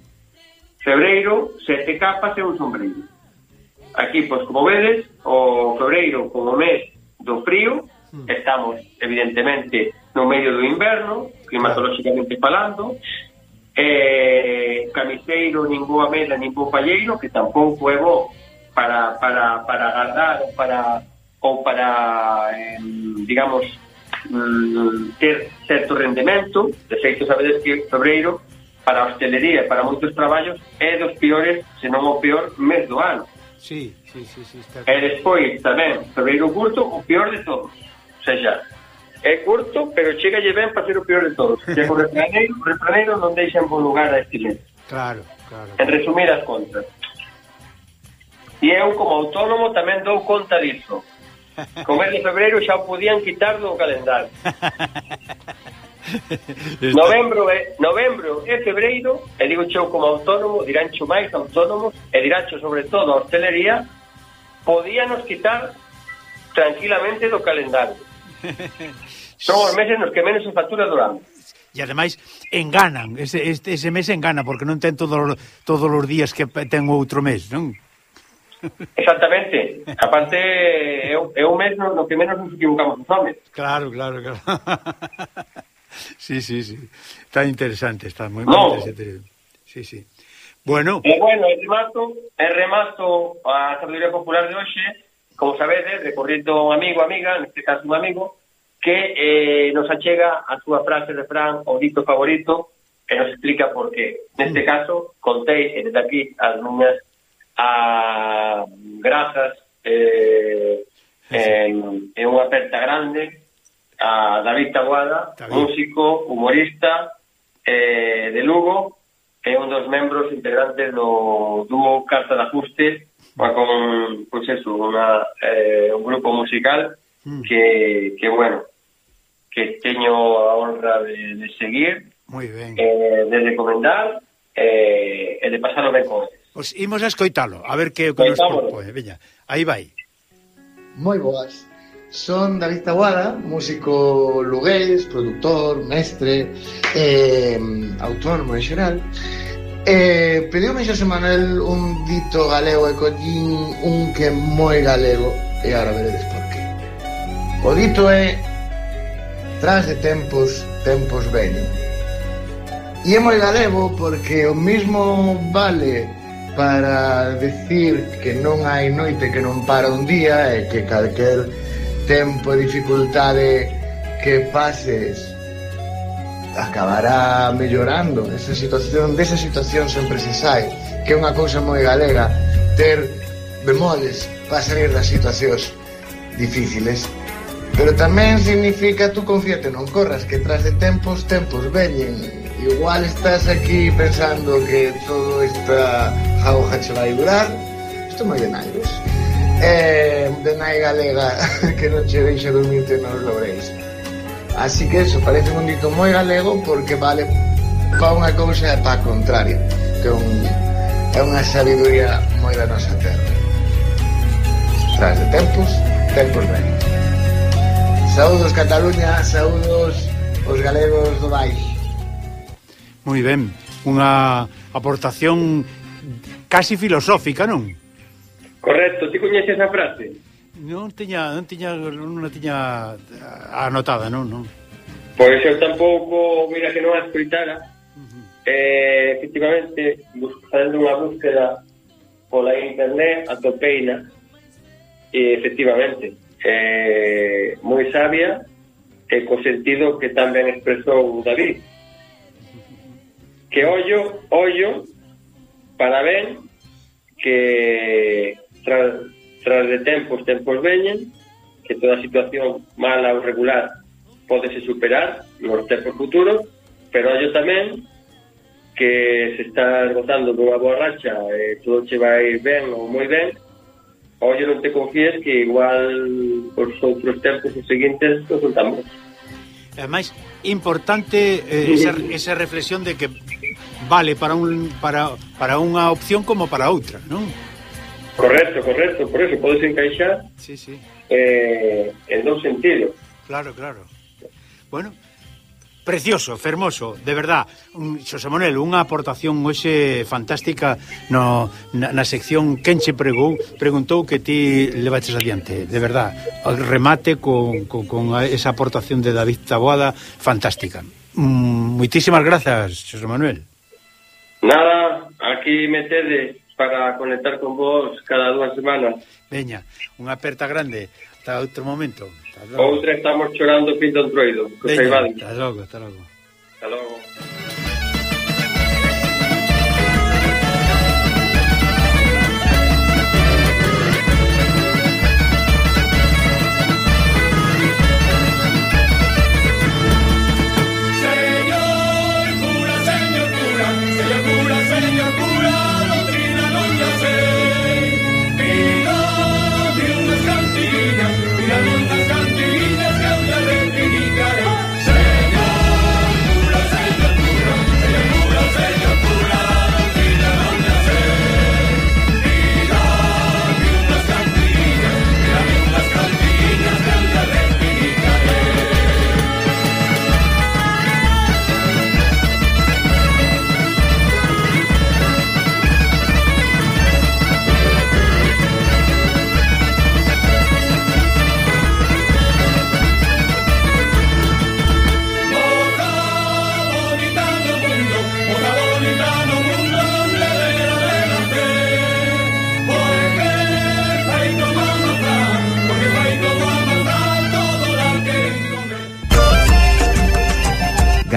Febreiro, sete capas e un sombreiro. Aquí, pois, como vedes, o febreiro como mes do frío, hmm. estamos, evidentemente, no medio do inverno, climatolóxicamente falando, eh, camiseiro, ninboa mela nin boa palleiro, que tampouco é bo para, para, para agardar ou para, ou para eh, digamos, mm, ter certo rendemento. De feito, sabedes que febreiro, para a hostelería e para moitos traballos, é dos piores, se non o peor, mes do ano. Sí, sí, sí, sí está. Eh, e despois tamén, febreiro Curto, o peor de todos. O sea, é curto, pero chega lle ben para ser o peor de todos. (laughs) Que o refraneiro o repraneiro non deixan bo lugar a este mes Claro, claro. En resumir as contas. E eu, como autónomo, tamén dou conta disso. (laughs) Con mes de febreiro xa o podían quitar do calendario. (laughs) novembro e, novembro e febreiro, e digo cheu como autónomo, diráncho máis autónomos, e diráncho sobre todo a hostelería, podíanos quitar tranquilamente do calendario. (laughs) Son os meses nos que menos se factura durante. E ademais enganan, ese, este, ese mes engana, porque non ten todos, todos os días que ten outro mes, non? (laughs) Exactamente. Aparte, é un mes no, no que menos nos equivocamos os homens. Claro, claro, claro. (laughs) Sí, sí, sí. Está interesante, está moi no. interesante. Sí, sí. Bueno. E bueno, e remato, e remato a sabiduría popular de hoxe, como sabedes, eh, recorriendo un amigo, amiga, neste caso un amigo, que eh, nos achega a súa frase de Fran, o dito favorito, e nos explica por qué. Neste mm. caso, contei e eh, desde aquí as miñas a ah, grazas eh, en, en unha aperta grande a David Taguada, David. músico, humorista eh, de Lugo, que é un dos membros integrantes do dúo Carta de Ajuste, con, pues eso, una, eh, un grupo musical mm. que, que, bueno, que teño a honra de, de seguir, Muy ben. Eh, de recomendar eh, e de pasar ben con eles. Os imos a escoitalo, a ver que, que nos propone. Veña, aí vai. Moi boas son David Taguada, músico lugués, produtor, mestre, eh, autónomo en xeral. Eh, pediume Xosé Manuel un dito galego e collín un que moi galego e agora veredes por qué. O dito é tras de tempos, tempos veñen. E é moi galego porque o mismo vale para decir que non hai noite que non para un día e que calquer tempo e dificultade que pases acabará mellorando esa situación, desa situación sempre se sai que é unha cousa moi galega ter bemoles para salir das situacións difíciles. Pero tamén significa tú confíate, non corras que tras de tempos, tempos veñen. Igual estás aquí pensando que todo esta jauja che vai durar. Isto moi de naibes eh, de nai galega (laughs) que non che deixe dormirte nos lobreis así que eso parece un dito moi galego porque vale pa unha cousa e pa contrario que un, é unha sabiduría moi da nosa terra tras de tempos tempos ben saúdos Cataluña saúdos os galegos do Baix moi ben unha aportación casi filosófica, non? Correcto, ti coñeces a frase? Non tiña, non tiña, non a tiña ah, anotada, non, non. Pois eu tampouco, mira que non a escritara. Uh -huh. eh, efectivamente, buscando unha búsqueda pola internet, atopeina. E efectivamente, eh, moi sabia e co sentido que tamén expresou David. Que ollo, ollo, para ben que tras, tras de tempos, tempos veñen, que toda situación mala ou regular podese superar nos tempos futuros, pero hallo tamén que se está gozando dunha boa racha e todo che vai ben ou moi ben, hoxe non te confíes que igual por outros tempos os seguintes nos juntamos. Ademais, importante eh, esa, esa reflexión de que vale para un para para unha opción como para outra, non? Correcto, correcto, por eso podes encaixar sí, sí. Eh, en dos sentidos. Claro, claro. Bueno, precioso, fermoso, de verdad. Un, Xosé Manuel, unha aportación hoxe fantástica no, na, na sección Quen che pregou, preguntou que ti levaches adiante, de verdad. O remate con, con, con esa aportación de David Taboada, fantástica. Mm, moitísimas grazas, Xosé Manuel. Nada, aquí me tedes para conectar con vos cada dúas semanas. Veña, unha aperta grande. Hasta outro momento. Hasta Outra estamos chorando pinto entroido. Que Veña, hasta logo, hasta logo. Hasta logo.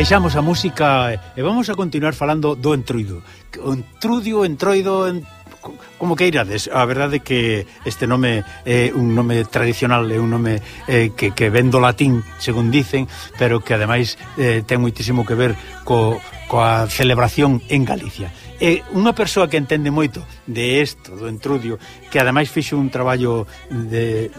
baixamos a música e vamos a continuar falando do entruido. O entrudio, entroido, en... como que irades. A verdade que este nome é un nome tradicional, é un nome eh, que, que ven do latín, según dicen, pero que ademais eh, ten moitísimo que ver co, coa celebración en Galicia. E unha persoa que entende moito de isto, do entrudio, que ademais fixo un traballo de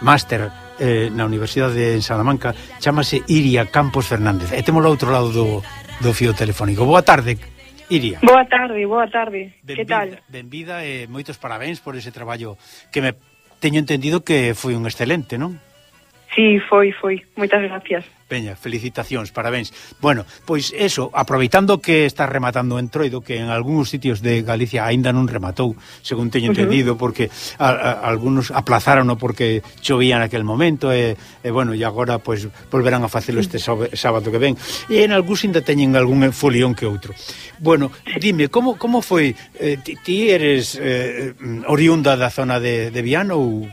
máster eh, na Universidade de Salamanca chamase Iria Campos Fernández e temos ao outro lado do, do fío telefónico Boa tarde, Iria Boa tarde, boa tarde, benvida, que tal? Benvida e moitos parabéns por ese traballo que me teño entendido que foi un excelente, non? Sí, foi, foi. Moitas gracias. Peña, felicitacións, parabéns. Bueno, pois eso, aproveitando que está rematando o entroido, que en algúns sitios de Galicia aínda non rematou, según teño entendido, uh -huh. porque a, a, algunos aplazárono porque chovía naquel momento, e, e bueno, e agora pois volverán a facelo este sábado que ven. E en algúns ainda teñen algún folión que outro. Bueno, dime, como, como foi? Eh, ti, ti eres eh, oriunda da zona de, de Viana ou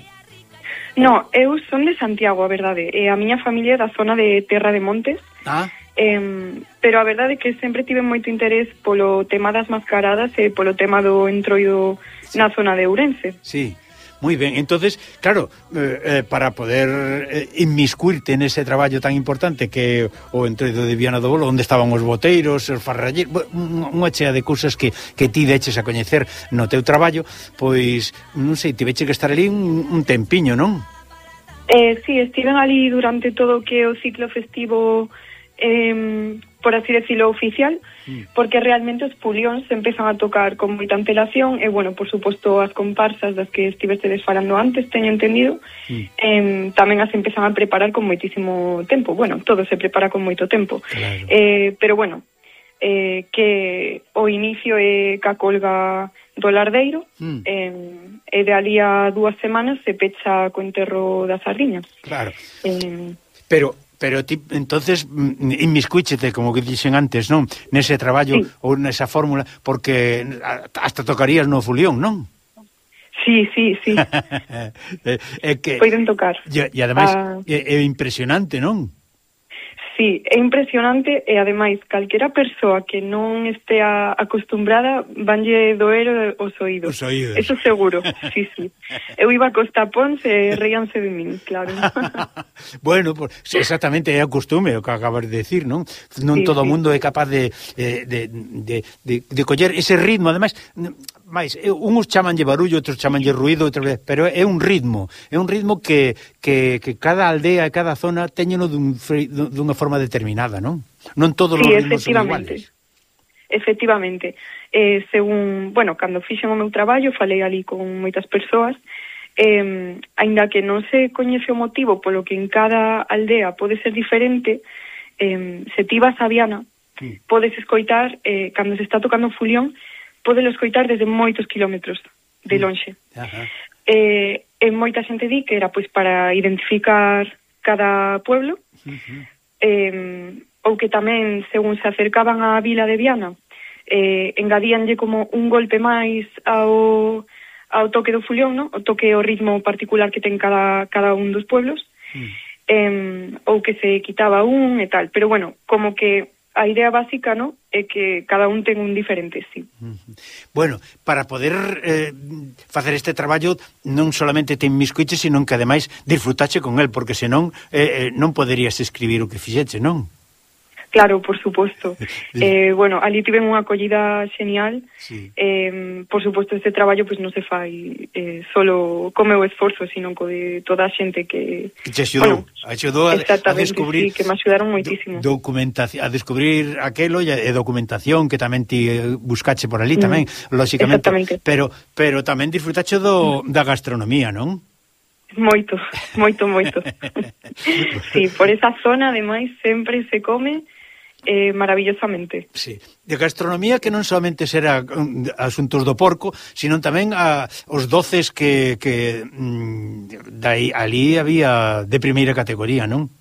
No, eu son de Santiago, a verdade. E a miña familia é da zona de Terra de Montes. Ah. Eh, pero a verdade é que sempre tive moito interés polo tema das mascaradas e polo tema do entroido sí. na zona de Ourense. Sí. Moi ben, entonces, claro, eh, eh, para poder eh, inmiscuirte nese traballo tan importante que o entredo de Viana do Bolo, onde estaban os boteiros, os farralleiros, unha chea de cousas que, que ti deches a coñecer no teu traballo, pois, non sei, tiveche que estar ali un, un tempiño, non? Eh, sí, estiven ali durante todo que o ciclo festivo eh, por así decirlo, oficial, mm. porque realmente os pulións empezan a tocar con moita antelación e, bueno, por suposto, as comparsas das que estiveste falando antes, teño entendido, mm. eh, tamén as empezan a preparar con moitísimo tempo. Bueno, todo se prepara con moito tempo. Claro. Eh, pero, bueno, eh, que o inicio é ca colga do Lardeiro mm. eh, e de ali a dúas semanas se pecha co enterro da sardiña. Claro. Eh, Pero Pero ti, entonces, mm, inmiscuíchete, como que dixen antes, non? Nese traballo sí. ou nesa fórmula, porque hasta tocarías no fulión, non? Sí, sí, sí. é, (laughs) é eh, eh, que, Poiden tocar. E, e ademais, ah. é, é impresionante, non? Sí, é impresionante e ademais calquera persoa que non estea acostumbrada vanlle doer os oídos. Os oídos. Eso seguro, sí, sí. (laughs) Eu iba a Costa Pons e reíanse de min, claro. (laughs) bueno, pues, exactamente é o costume o que acabas de decir, non? Non sí, todo o sí. mundo é capaz de, eh, de, de, de, de coller ese ritmo. Ademais, máis, uns chamanlle barullo, outros chamanlle ruido, outros, pero é un ritmo, é un ritmo que, que, que cada aldea e cada zona teñeno dun, dunha forma determinada, non? Non todos sí, os ritmos son iguales. Efectivamente. Eh, según, bueno, cando fixen o meu traballo, falei ali con moitas persoas, eh, aínda que non se coñece o motivo polo que en cada aldea pode ser diferente, eh, se ti vas a Viana, sí. podes escoitar eh, cando se está tocando Fulión podelo escoitar desde moitos kilómetros de mm. lonxe. Ajá. E, e moita xente di que era pois para identificar cada pueblo, uh -huh. eh, ou que tamén, según se acercaban á vila de Viana, eh, engadíanlle como un golpe máis ao, ao toque do fulión, no? o toque o ritmo particular que ten cada, cada un dos pueblos, eh, ou que se quitaba un e tal. Pero bueno, como que a idea básica, ¿no? É que cada un ten un diferente, sí. Bueno, para poder eh, facer este traballo non solamente te inmiscuiche, sino que ademais disfrutache con el, porque senón eh, eh non poderías escribir o que fixeche, non? Claro, por suposto. (laughs) eh, bueno, ali tiven unha acollida genial. Sí. Eh, por suposto, este traballo pues, non se fai eh, solo co meu esforzo, sino co de toda a xente que... Que te axudou, bueno, axudou a, a descubrir... Sí, que me axudaron moitísimo. Documentación, a descubrir aquelo e e documentación que tamén ti eh, buscache por ali mm. tamén, mm, lóxicamente. Pero, pero tamén disfrutache do, mm. da gastronomía, non? Moito, moito, moito. (laughs) (laughs) sí, por esa zona, ademais, sempre se come eh, maravillosamente. Sí, de gastronomía que non somente será mm, asuntos do porco, sino tamén a, os doces que, que mm, dai, ali había de primeira categoría, non?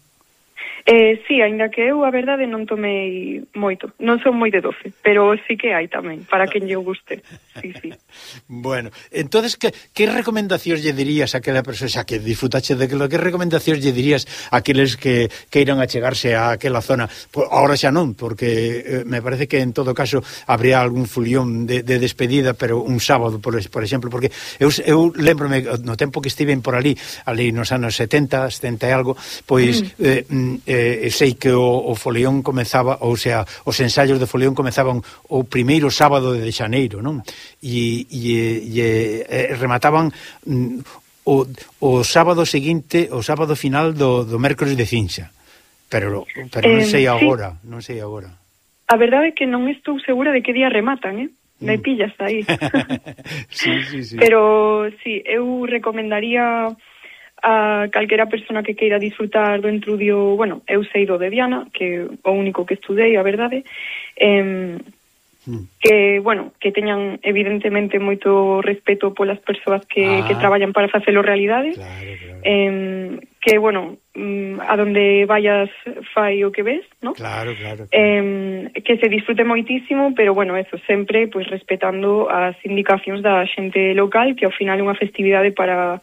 Eh, sí, aínda que eu a verdade non tomei moito. Non son moi de doce, pero sí que hai tamén, para quen lle guste. Sí, sí. (laughs) bueno, entonces que que recomendacións lle dirías a aquela persoa xa que disfrutache de que que recomendacións lle dirías a aqueles que queiran achegarse a aquela zona? Pues, ahora xa non, porque eh, me parece que en todo caso habría algún fulión de, de despedida, pero un sábado por, por exemplo, porque eu eu lembrome no tempo que estiven por ali, ali nos anos 70, 70 e algo, pois mm. eh, eh Eh, eh, sei que o, o Folión comezaba, ou sea, os ensaios de Folión comezaban o primeiro sábado de xaneiro, non? E, e, e, e remataban mm, o, o sábado seguinte, o sábado final do, do mércoles de cinxa. Pero, pero non eh, sei agora, eh, sí. non sei agora. A verdade é que non estou segura de que día rematan, eh? Me mm. pillas aí. (laughs) sí, sí, sí. Pero, sí, eu recomendaría a calquera persona que queira disfrutar do entrudio, bueno, eu sei do de Diana, que o único que estudei, a verdade, eh, que, bueno, que teñan evidentemente moito respeto polas persoas que, ah, que traballan para facelo realidade, claro, claro. Eh, que, bueno, mm, a donde vayas fai o que ves, ¿no? Claro, claro. claro. Eh, que se disfrute moitísimo, pero, bueno, eso, sempre, pues, respetando as indicacións da xente local, que ao final é unha festividade para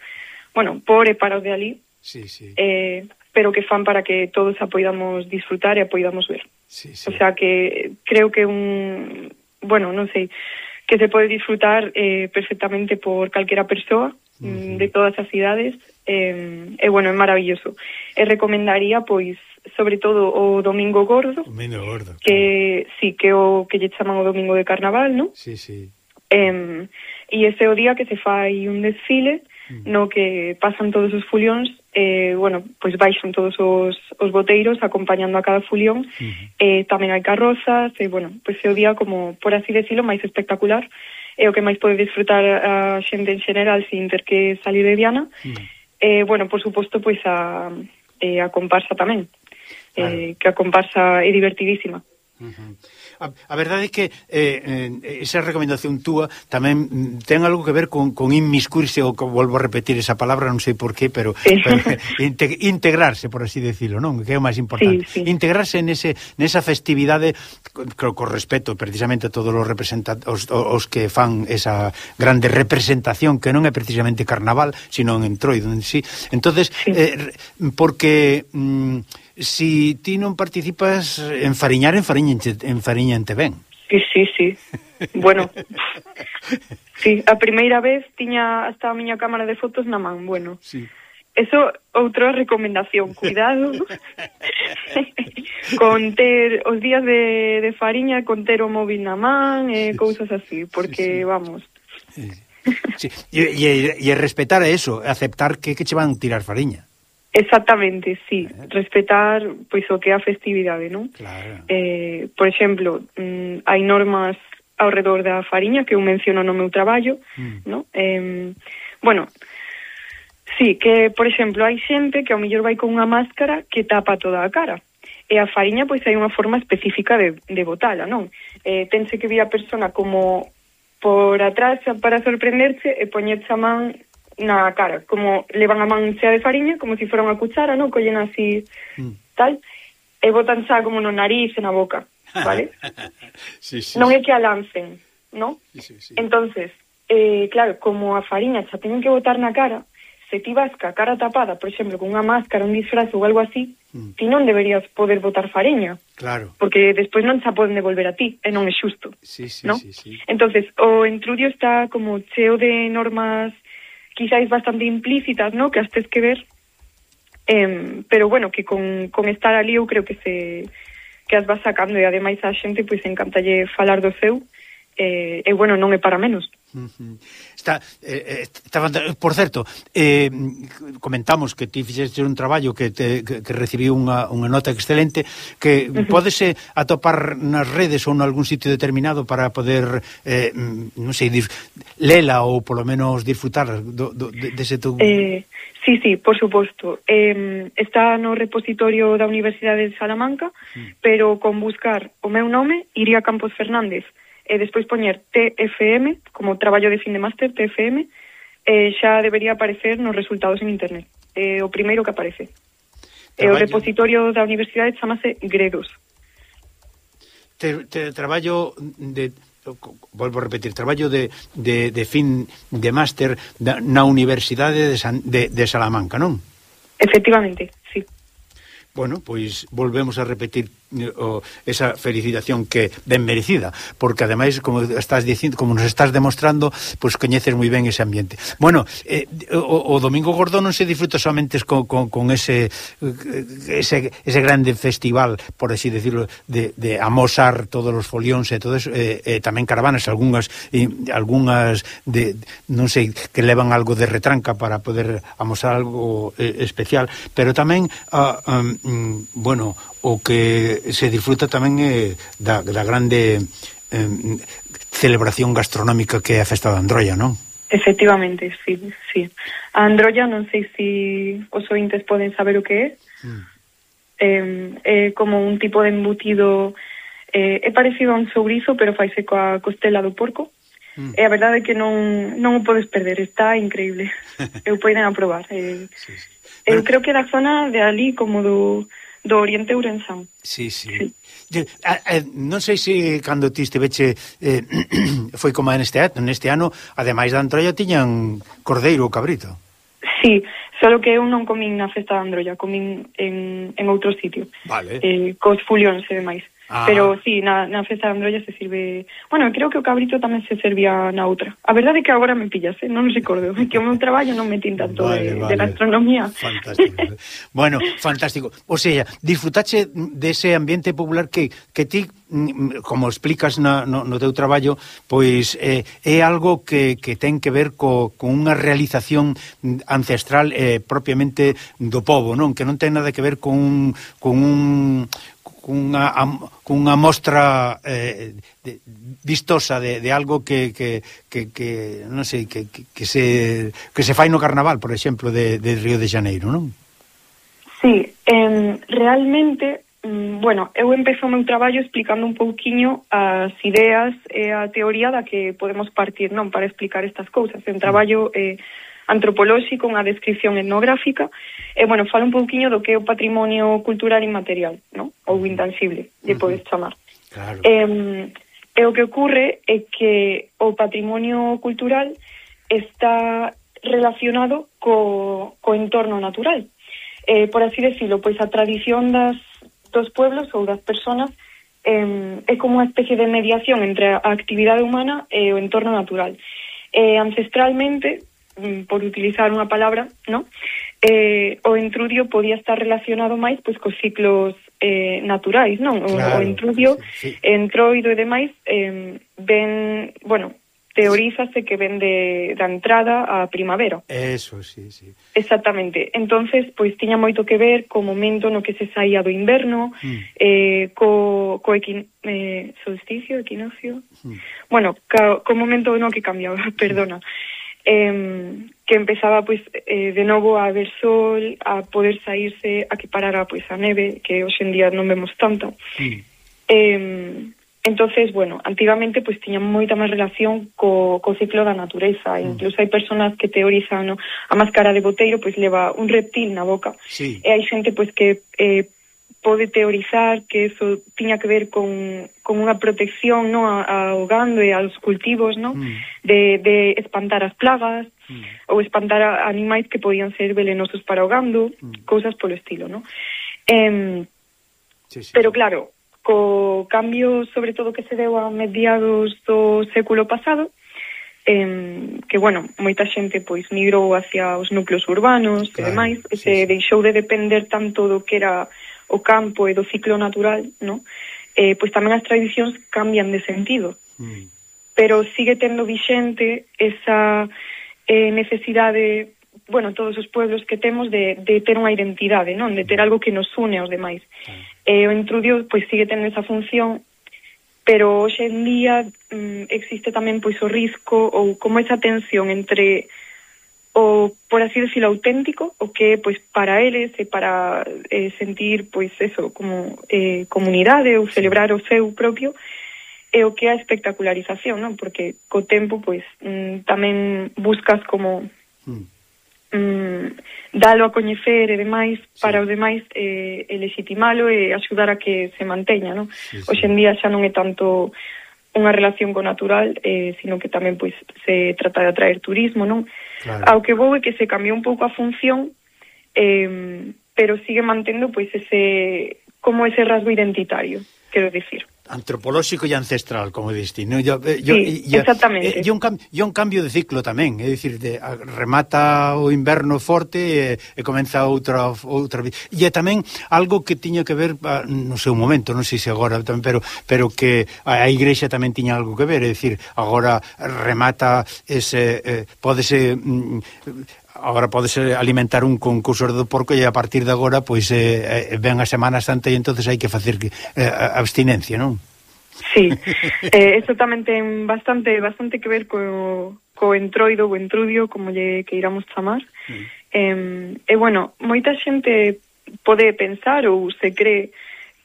bueno, por e para os de ali. Sí, sí. Eh, pero que fan para que todos a poidamos disfrutar e a poidamos ver. Sí, sí. O sea que creo que un, bueno, non sei, que se pode disfrutar eh, perfectamente por calquera persoa mm, uh -huh. de todas as idades eh, e bueno, é maravilloso. E recomendaría pois sobre todo o Domingo Gordo. Domingo Gordo. Que claro. sí, que o que lle chaman o Domingo de Carnaval, ¿no? Sí, sí. Eh, e ese é o día que se fai un desfile Mm. no que pasan todos os fulións eh, bueno, pois baixan todos os, os boteiros acompañando a cada fulión uh -huh. eh, tamén hai carrozas e bueno, pois é o día como, por así decirlo, máis espectacular é o que máis pode disfrutar a xente en general sin ter que salir de Diana uh -huh. eh, bueno, por suposto, pois a, eh, a comparsa tamén eh, claro. eh, que a comparsa é divertidísima uh -huh. A, a verdade é que eh, eh, esa recomendación túa tamén ten algo que ver con, con inmiscuirse, ou volvo a repetir esa palabra, non sei por qué, pero, sí. pero integrarse, por así decirlo, non? Que é o máis importante. Sí, sí. Integrarse nese, nesa festividade co, co respeto precisamente a todos os representantes os, os que fan esa grande representación que non é precisamente carnaval, sino en Troido en sí. Entonces, sí. Eh, porque... Mm, si ti non participas en fariñar, en fariñan en fariña te ben. Sí, sí, sí. Bueno, sí, a primeira vez tiña hasta a miña cámara de fotos na man, bueno. Sí. Eso outra recomendación, cuidado (laughs) con ter os días de, de fariña, con ter o móvil na man e eh, cousas así, porque sí, sí. vamos. Sí. sí. E, e, e respetar eso, aceptar que que che van tirar fariña. Exactamente, sí, eh. respetar pois o que é a festividade, non? Claro. Eh, por exemplo, mm, hai normas ao redor da fariña que eu menciono mm. no meu traballo, mm. non? Eh, bueno, sí, que por exemplo, hai xente que ao mellor vai con unha máscara que tapa toda a cara. E a fariña pois hai unha forma específica de, de botala, non? Eh, tense que vir a persona como por atrás para sorprenderse e poñerse a man na cara, como levan a man chea de fariña, como se si fora unha cuchara, non? Collen así, mm. tal, e botan xa como no nariz e na boca, vale? (laughs) sí, sí, non é que a lancen, non? Sí, sí, sí. Entonces, eh, claro, como a fariña xa teñen que botar na cara, se ti vas ca cara tapada, por exemplo, con unha máscara, un disfraz ou algo así, mm. ti non deberías poder botar fariña. Claro. Porque despois non xa poden devolver a ti, e non é xusto. Sí, sí, ¿no? sí, sí. Entonces, o entrudio está como cheo de normas quizáis bastante implícitas, ¿no? Que as tes que ver. Eh, pero bueno, que con, con estar ali eu creo que se que as vas sacando e ademais a xente pois encantalle falar do seu eh, e bueno, non é para menos. Está, eh, eh está, eh, por certo, eh, comentamos que ti fixeste un traballo que, te, que, que recibiu unha, unha nota excelente que uh -huh. pódese atopar nas redes ou en algún sitio determinado para poder, eh, mm, non sei, dir, lela ou polo menos disfrutar do, do, dese teu... Eh, sí, sí, por suposto. Eh, está no repositorio da Universidade de Salamanca, uh -huh. pero con buscar o meu nome, iría Campos Fernández, uh e despois poñer TFM, como traballo de fin de máster, TFM, eh, xa debería aparecer nos resultados en internet. Eh, o primeiro que aparece. E o repositorio da universidade chamase Gredos. Te, te, traballo de volvo a repetir, traballo de, de, de fin de máster da, na Universidade de, San, de, de Salamanca, non? Efectivamente, sí. Bueno, pois volvemos a repetir o, esa felicitación que ben merecida, porque ademais como estás dicindo, como nos estás demostrando, pois pues, coñeces moi ben ese ambiente. Bueno, eh, o, o domingo gordo non se disfruta somente con, con, con ese, ese ese grande festival, por así decirlo, de, de amosar todos os folións e todo eso, eh, eh, tamén caravanas, algunhas e algunhas de non sei, que levan algo de retranca para poder amosar algo eh, especial, pero tamén ah, um, mm, bueno, o que se disfruta tamén é da, da grande eh, celebración gastronómica que é a festa da Androia, non? Efectivamente, sí, sí. A Androia non sei se si os ointes poden saber o que é. Mm. Eh, é como un tipo de embutido eh, é parecido a un sourizo, pero faise coa costela do porco. Mm. E a verdade é que non, non o podes perder, está increíble. (laughs) Eu poden aprobar. Eh, sí, sí. Bueno, eu creo que da zona de ali, como do do Oriente Ourensán. Sí, sí. sí. A, a, non sei se cando ti esteveche eh, (clears throat) foi como neste ano, neste ano, ademais da Androia tiñan cordeiro ou cabrito. Sí, solo que eu non comín na festa da Androia, comín en, en outro sitio. Vale. Eh, cos fulións e demais. Ah. Pero sí, na, na festa de Androlla se sirve... Bueno, creo que o cabrito tamén se servía na outra. A verdade é que agora me pillas, eh? non recordo. É (laughs) que o meu traballo non me tin tanto vale, de, vale. de gastronomía. Fantástico. (laughs) bueno, fantástico. O sea, disfrutache dese de ambiente popular que, que ti, mm, mm, como explicas na, no, no teu traballo, pois eh, é algo que, que ten que ver co, con unha realización ancestral eh, propiamente do povo, non? Que non ten nada que ver con un, con un cunha, am, cunha mostra eh, de, vistosa de, de algo que, que, que, que non sei, que, que, que, se, que se fai no carnaval, por exemplo, de, de Río de Janeiro, non? Sí, eh, realmente, mm, bueno, eu empezo o meu traballo explicando un pouquiño as ideas e a teoría da que podemos partir, non, para explicar estas cousas. É un traballo eh, antropolóxico, unha descripción etnográfica, e, bueno, fala un pouquiño do que é o patrimonio cultural inmaterial, ¿no? ou intangible, lle podes chamar. Claro. Eh, e o que ocurre é que o patrimonio cultural está relacionado co, co entorno natural. Eh, por así decirlo, pois a tradición das, dos pueblos ou das personas eh, é como unha especie de mediación entre a actividade humana e o entorno natural. Eh, ancestralmente, Mm, por utilizar unha palabra, ¿no? Eh, o entrudio podía estar relacionado máis pois cos ciclos eh, naturais, non? O, claro, o entrudio, sí, sí. entroido e demais eh, ven, bueno, teorízase que ven de, da entrada á primavera. Eso, sí, sí. Exactamente. Entonces, pois tiña moito que ver co momento no que se saía do inverno, mm. eh, co, co equin, eh, solsticio, equinoccio... Mm. Bueno, co, co momento no que cambiaba, (laughs) perdona. Mm eh, que empezaba pois eh, de novo a haber sol, a poder saírse, a que parara pois a neve, que hoxe en día non vemos tanta. Sí. Eh, entonces, bueno, antigamente pois tiña moita máis relación co, co ciclo da natureza, mm. incluso hai personas que teorizan no, a máscara de boteiro pois leva un reptil na boca. Sí. E hai xente pois que eh, pode teorizar que eso tiña que ver con, con unha protección no, ao gando e aos cultivos no, mm. de, de espantar as plagas mm. ou espantar a animais que podían ser velenosos para o gando, mm. cousas polo estilo. No? Eh, sí, sí. Pero claro, co cambio sobre todo que se deu a mediados do século pasado, eh, que, bueno, moita xente pois migrou hacia os núcleos urbanos claro, e demais, e sí, se sí. deixou de depender tanto do que era o campo e do ciclo natural, no? eh, pois tamén as tradicións cambian de sentido. Mm. Pero sigue tendo vixente esa eh, necesidade, bueno, todos os pueblos que temos de, de ter unha identidade, non? De ter algo que nos une aos demais. Mm. Eh, o intrudio, pois, sigue tendo esa función pero hoxe en día mm, existe tamén pois o risco ou como esa tensión entre o por así decirlo auténtico o que pues para eles e eh, para eh, sentir pois eso como eh, comunidade eh, ou celebrar o seu propio e o que a espectacularización non porque co tempo pois pues, mm, tamén buscas como mm. mm, dalo a coñecer e demais sí. para os demais eh, e legitimalo e axudar a que se manteña non sí, sí. hoxe en día xa non é tanto unha relación co natural eh, sino que tamén pois se trata de atraer turismo non Claro. Ao que vou é que se cambiou un pouco a función, eh, pero sigue mantendo pois ese como ese rasgo identitario, quero dicir antropolóxico e ancestral, como diste, non? Yo, eh, yo, sí, yo, eh, exactamente. Eh, e un, e un cambio de ciclo tamén, é dicir, de, remata o inverno forte e, e comeza outra outra e é tamén algo que tiña que ver no seu momento, non sei se agora tamén, pero pero que a, a igrexa tamén tiña algo que ver, é dicir, agora remata ese eh, pódese mm, agora podese alimentar un concurso do porco e a partir de agora pois eh, eh, ven a Semana Santa e entonces hai que facer eh, abstinencia, non? Sí, (laughs) eh, isto tamén ten bastante bastante que ver co, co entroido ou entrudio, como lle que iramos chamar. Mm. Eh, e bueno, moita xente pode pensar ou se cree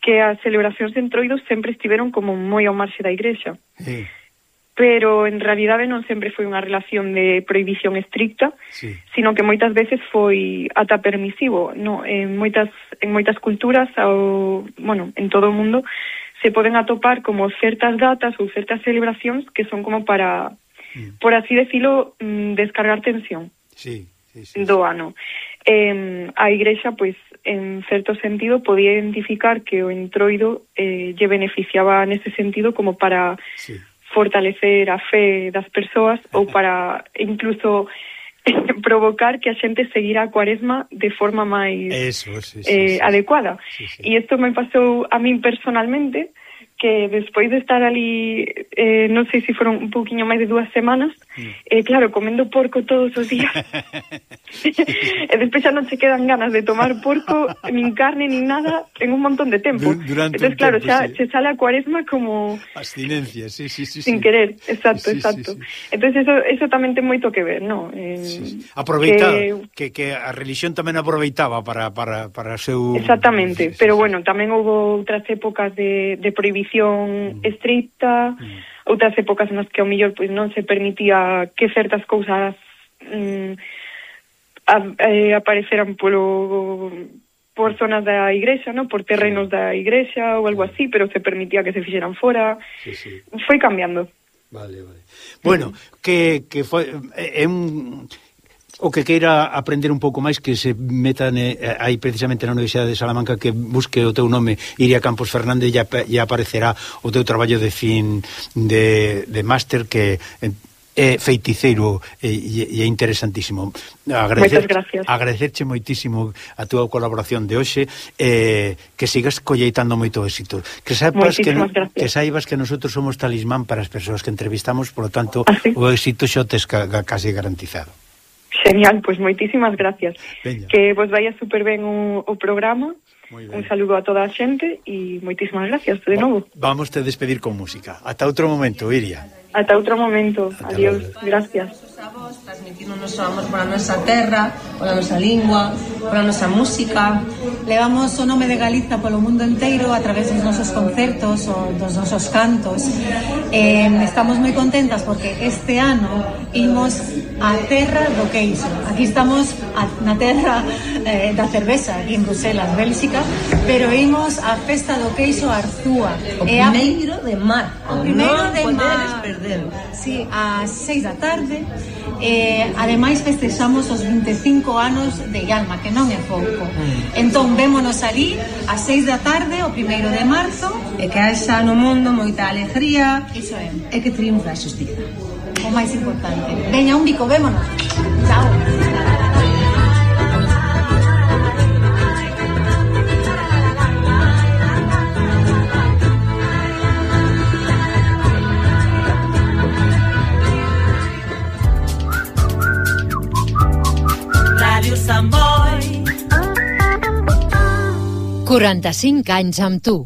que as celebracións de entroidos sempre estiveron como moi ao marxe da igrexa. Sí pero en realidade non sempre foi unha relación de prohibición estricta, sí. sino que moitas veces foi ata permisivo, no, en moitas en moitas culturas ao, bueno, en todo o mundo se poden atopar como certas datas ou certas celebracións que son como para mm. por así decirlo, mm, descargar tensión. Sí, sí, sí, sí. do ano. Eh, a igrexa pois en certo sentido podía identificar que o entroido eh, lle beneficiaba nese sentido como para sí fortalecer a fe das persoas ou (laughs) para incluso (laughs) provocar que a xente seguira a cuaresma de forma máis Eso, sí, sí, eh, sí, adecuada. Sí, sí. E isto me pasou a min personalmente, que despois de estar ali, eh, non sei se foron un poquinho máis de dúas semanas, mm. eh, claro, comendo porco todos os días (laughs) eh, e despois xa non se quedan ganas de tomar porco nin carne, nin nada en un montón de tempo du durante entón, claro, tempo, xa sí. se sale a cuaresma como abstinencia, sí, sí, sí, sin sí. querer exacto, sí, exacto sí, sí. entón eso, eso tamén ten moito que ver, non? Eh, sí, sí. Aproveita, que... que, que a religión tamén aproveitaba para, para, para seu... Exactamente, sí, sí, pero bueno, tamén houve outras épocas de, de prohibición mm. estricta mm outras épocas nas que ao millor pois non se permitía que certas cousas mm, a, eh, apareceran polo por zonas da igrexa, no? por terrenos da igrexa ou algo así, pero se permitía que se fixeran fora. Sí, sí. Foi cambiando. Vale, vale. Bueno, que, que foi eh, é un o que queira aprender un pouco máis que se metan eh, aí precisamente na Universidade de Salamanca que busque o teu nome Iria Campos Fernández e, ap e aparecerá o teu traballo de fin de, de máster que eh, é feiticeiro eh, e, e é interesantísimo. Agradecer, agradecerche moitísimo a túa colaboración de hoxe eh, que sigas colleitando moito éxito. Que saibas Moitísimas que, gracias. que saibas que nosotros somos talismán para as persoas que entrevistamos, por lo tanto, ah, ¿Así? o éxito xo tes casi garantizado. Genial, pois moitísimas gracias. Veña. Que vos vaya super ben o, o programa Un saludo a toda a xente e moitísimas gracias de novo. Vamos te despedir con música. Ata outro momento, Iria. Ata outro momento. Ata Adiós. Luego. Gracias. Avós, transmitindo o noso amor pola nosa terra, pola nosa lingua, pola nosa música. Levamos o nome de Galiza polo mundo inteiro a través dos nosos concertos ou dos nosos cantos. Eh, estamos moi contentas porque este ano imos a terra do queixo. Aquí estamos a, na terra eh, da cerveza, aquí en Bruselas, Bélxica, Pero imos á festa do queixo Arzúa. O e a... primeiro de mar. O primeiro non de mar. perder. Sí, ás 6 da tarde. Eh, ademais, festexamos os 25 anos de Ialma, que non é pouco. Mm. Entón, vémonos ali ás 6 da tarde, o primeiro de marzo. E que haxa no mundo moita alegría. Iso é. E que triunfa a xustiza. O máis importante. Veña, un bico, vémonos. Chao. Ràdio Sant Boi. 45 anys amb tu.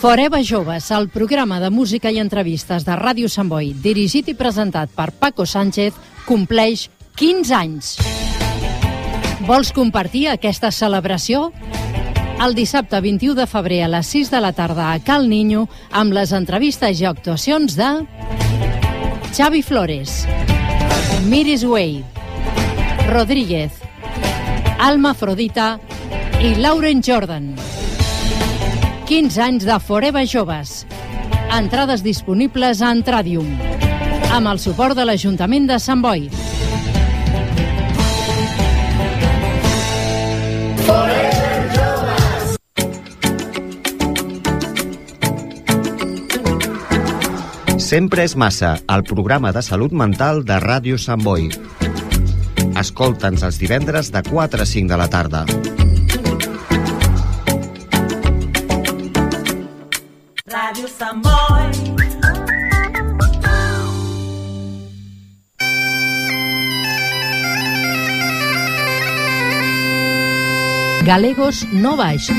Foreva Joves, el programa de música i entrevistes de Ràdio Sant Boi, dirigit i presentat per Paco Sánchez, compleix 15 anys. Vols compartir aquesta celebració? El dissabte 21 de febrer a les 6 de la tarda a Cal Niño amb les entrevistes i actuacions de... Xavi Flores, Miris Wade, Rodríguez, Alma Afrodita i Lauren Jordan. 15 anys de Foreva Joves. Entrades disponibles a Entradium. Amb el suport de l'Ajuntament de Sant Boi. Sempre és massa, el programa de salut mental de Ràdio Sant Boi. Escolta'ns els divendres de 4 a 5 de la tarda. Radio Samboy. Galegos no baix.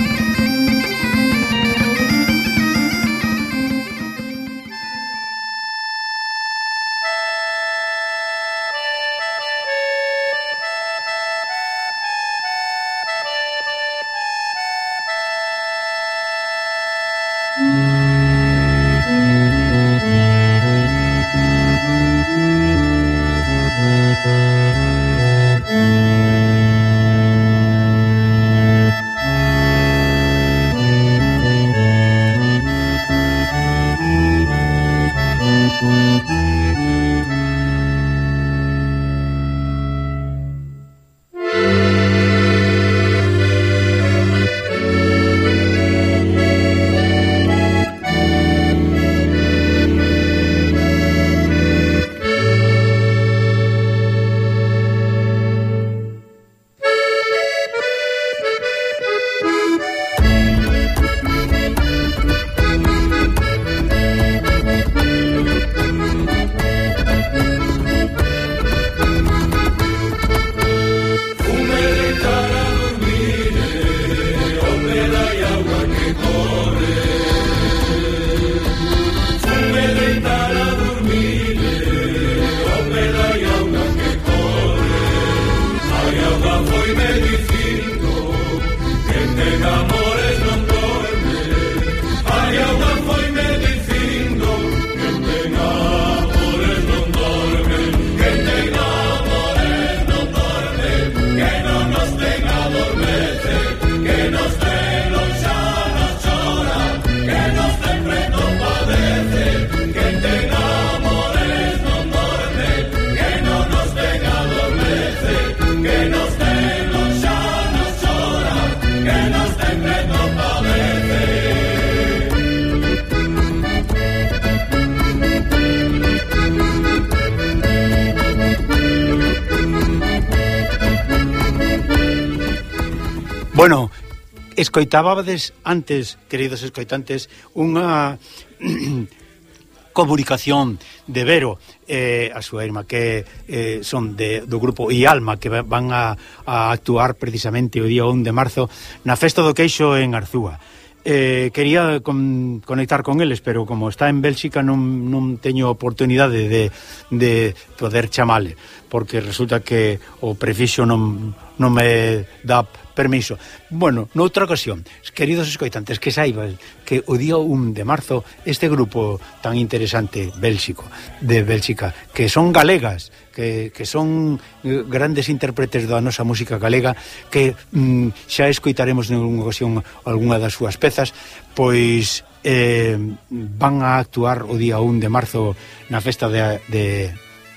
Escoitábades antes, queridos escoitantes, unha (clears throat) comunicación de Vero eh, a súa irmá que eh, son de, do grupo IALMA que van a, a actuar precisamente o día 1 de marzo na Festa do Queixo en Arzúa. Eh, quería con, conectar con eles, pero como está en Bélxica non, non teño oportunidade de, de poder chamale porque resulta que o prefixo non, non me dá permiso. Bueno, noutra ocasión, queridos escoitantes, que saibas que o día 1 de marzo este grupo tan interesante bélxico de Bélxica, que son galegas, que, que son eh, grandes intérpretes da nosa música galega, que mm, xa escoitaremos nunha ocasión algunha das súas pezas, pois eh, van a actuar o día 1 de marzo na festa de, de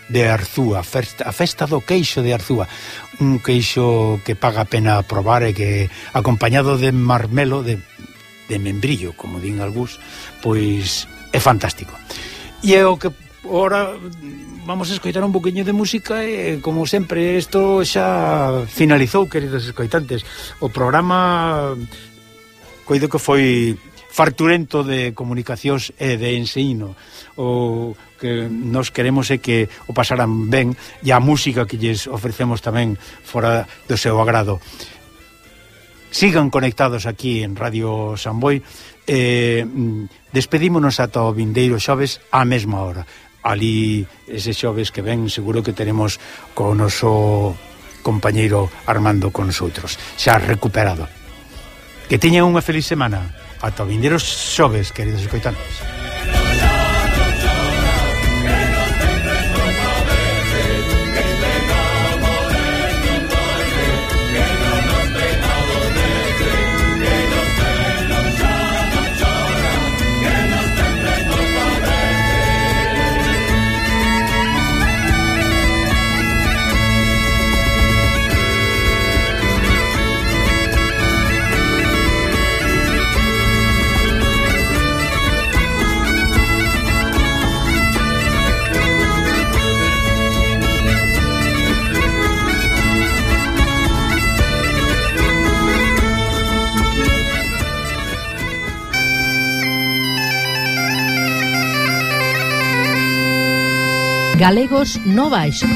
de Arzúa, a festa do queixo de Arzúa, un queixo que paga a pena probar e que acompañado de marmelo de, de membrillo, como din algús, pois é fantástico. E é o que ora vamos a escoitar un poquinho de música e como sempre isto xa finalizou, queridos escoitantes. O programa coido que foi farturento de comunicacións e de enseíno. O que nos queremos é que o pasaran ben e a música que lles ofrecemos tamén fora do seu agrado. Sigan conectados aquí en Radio Samboy. Eh, despedímonos ata o vindeiro xoves á mesma hora. Ali ese xoves que ven seguro que teremos co noso compañeiro Armando con nosotros. Xa recuperado. Que teñan unha feliz semana. Ata o vindeiro xoves, queridos escoitantes. Galegos no baixo.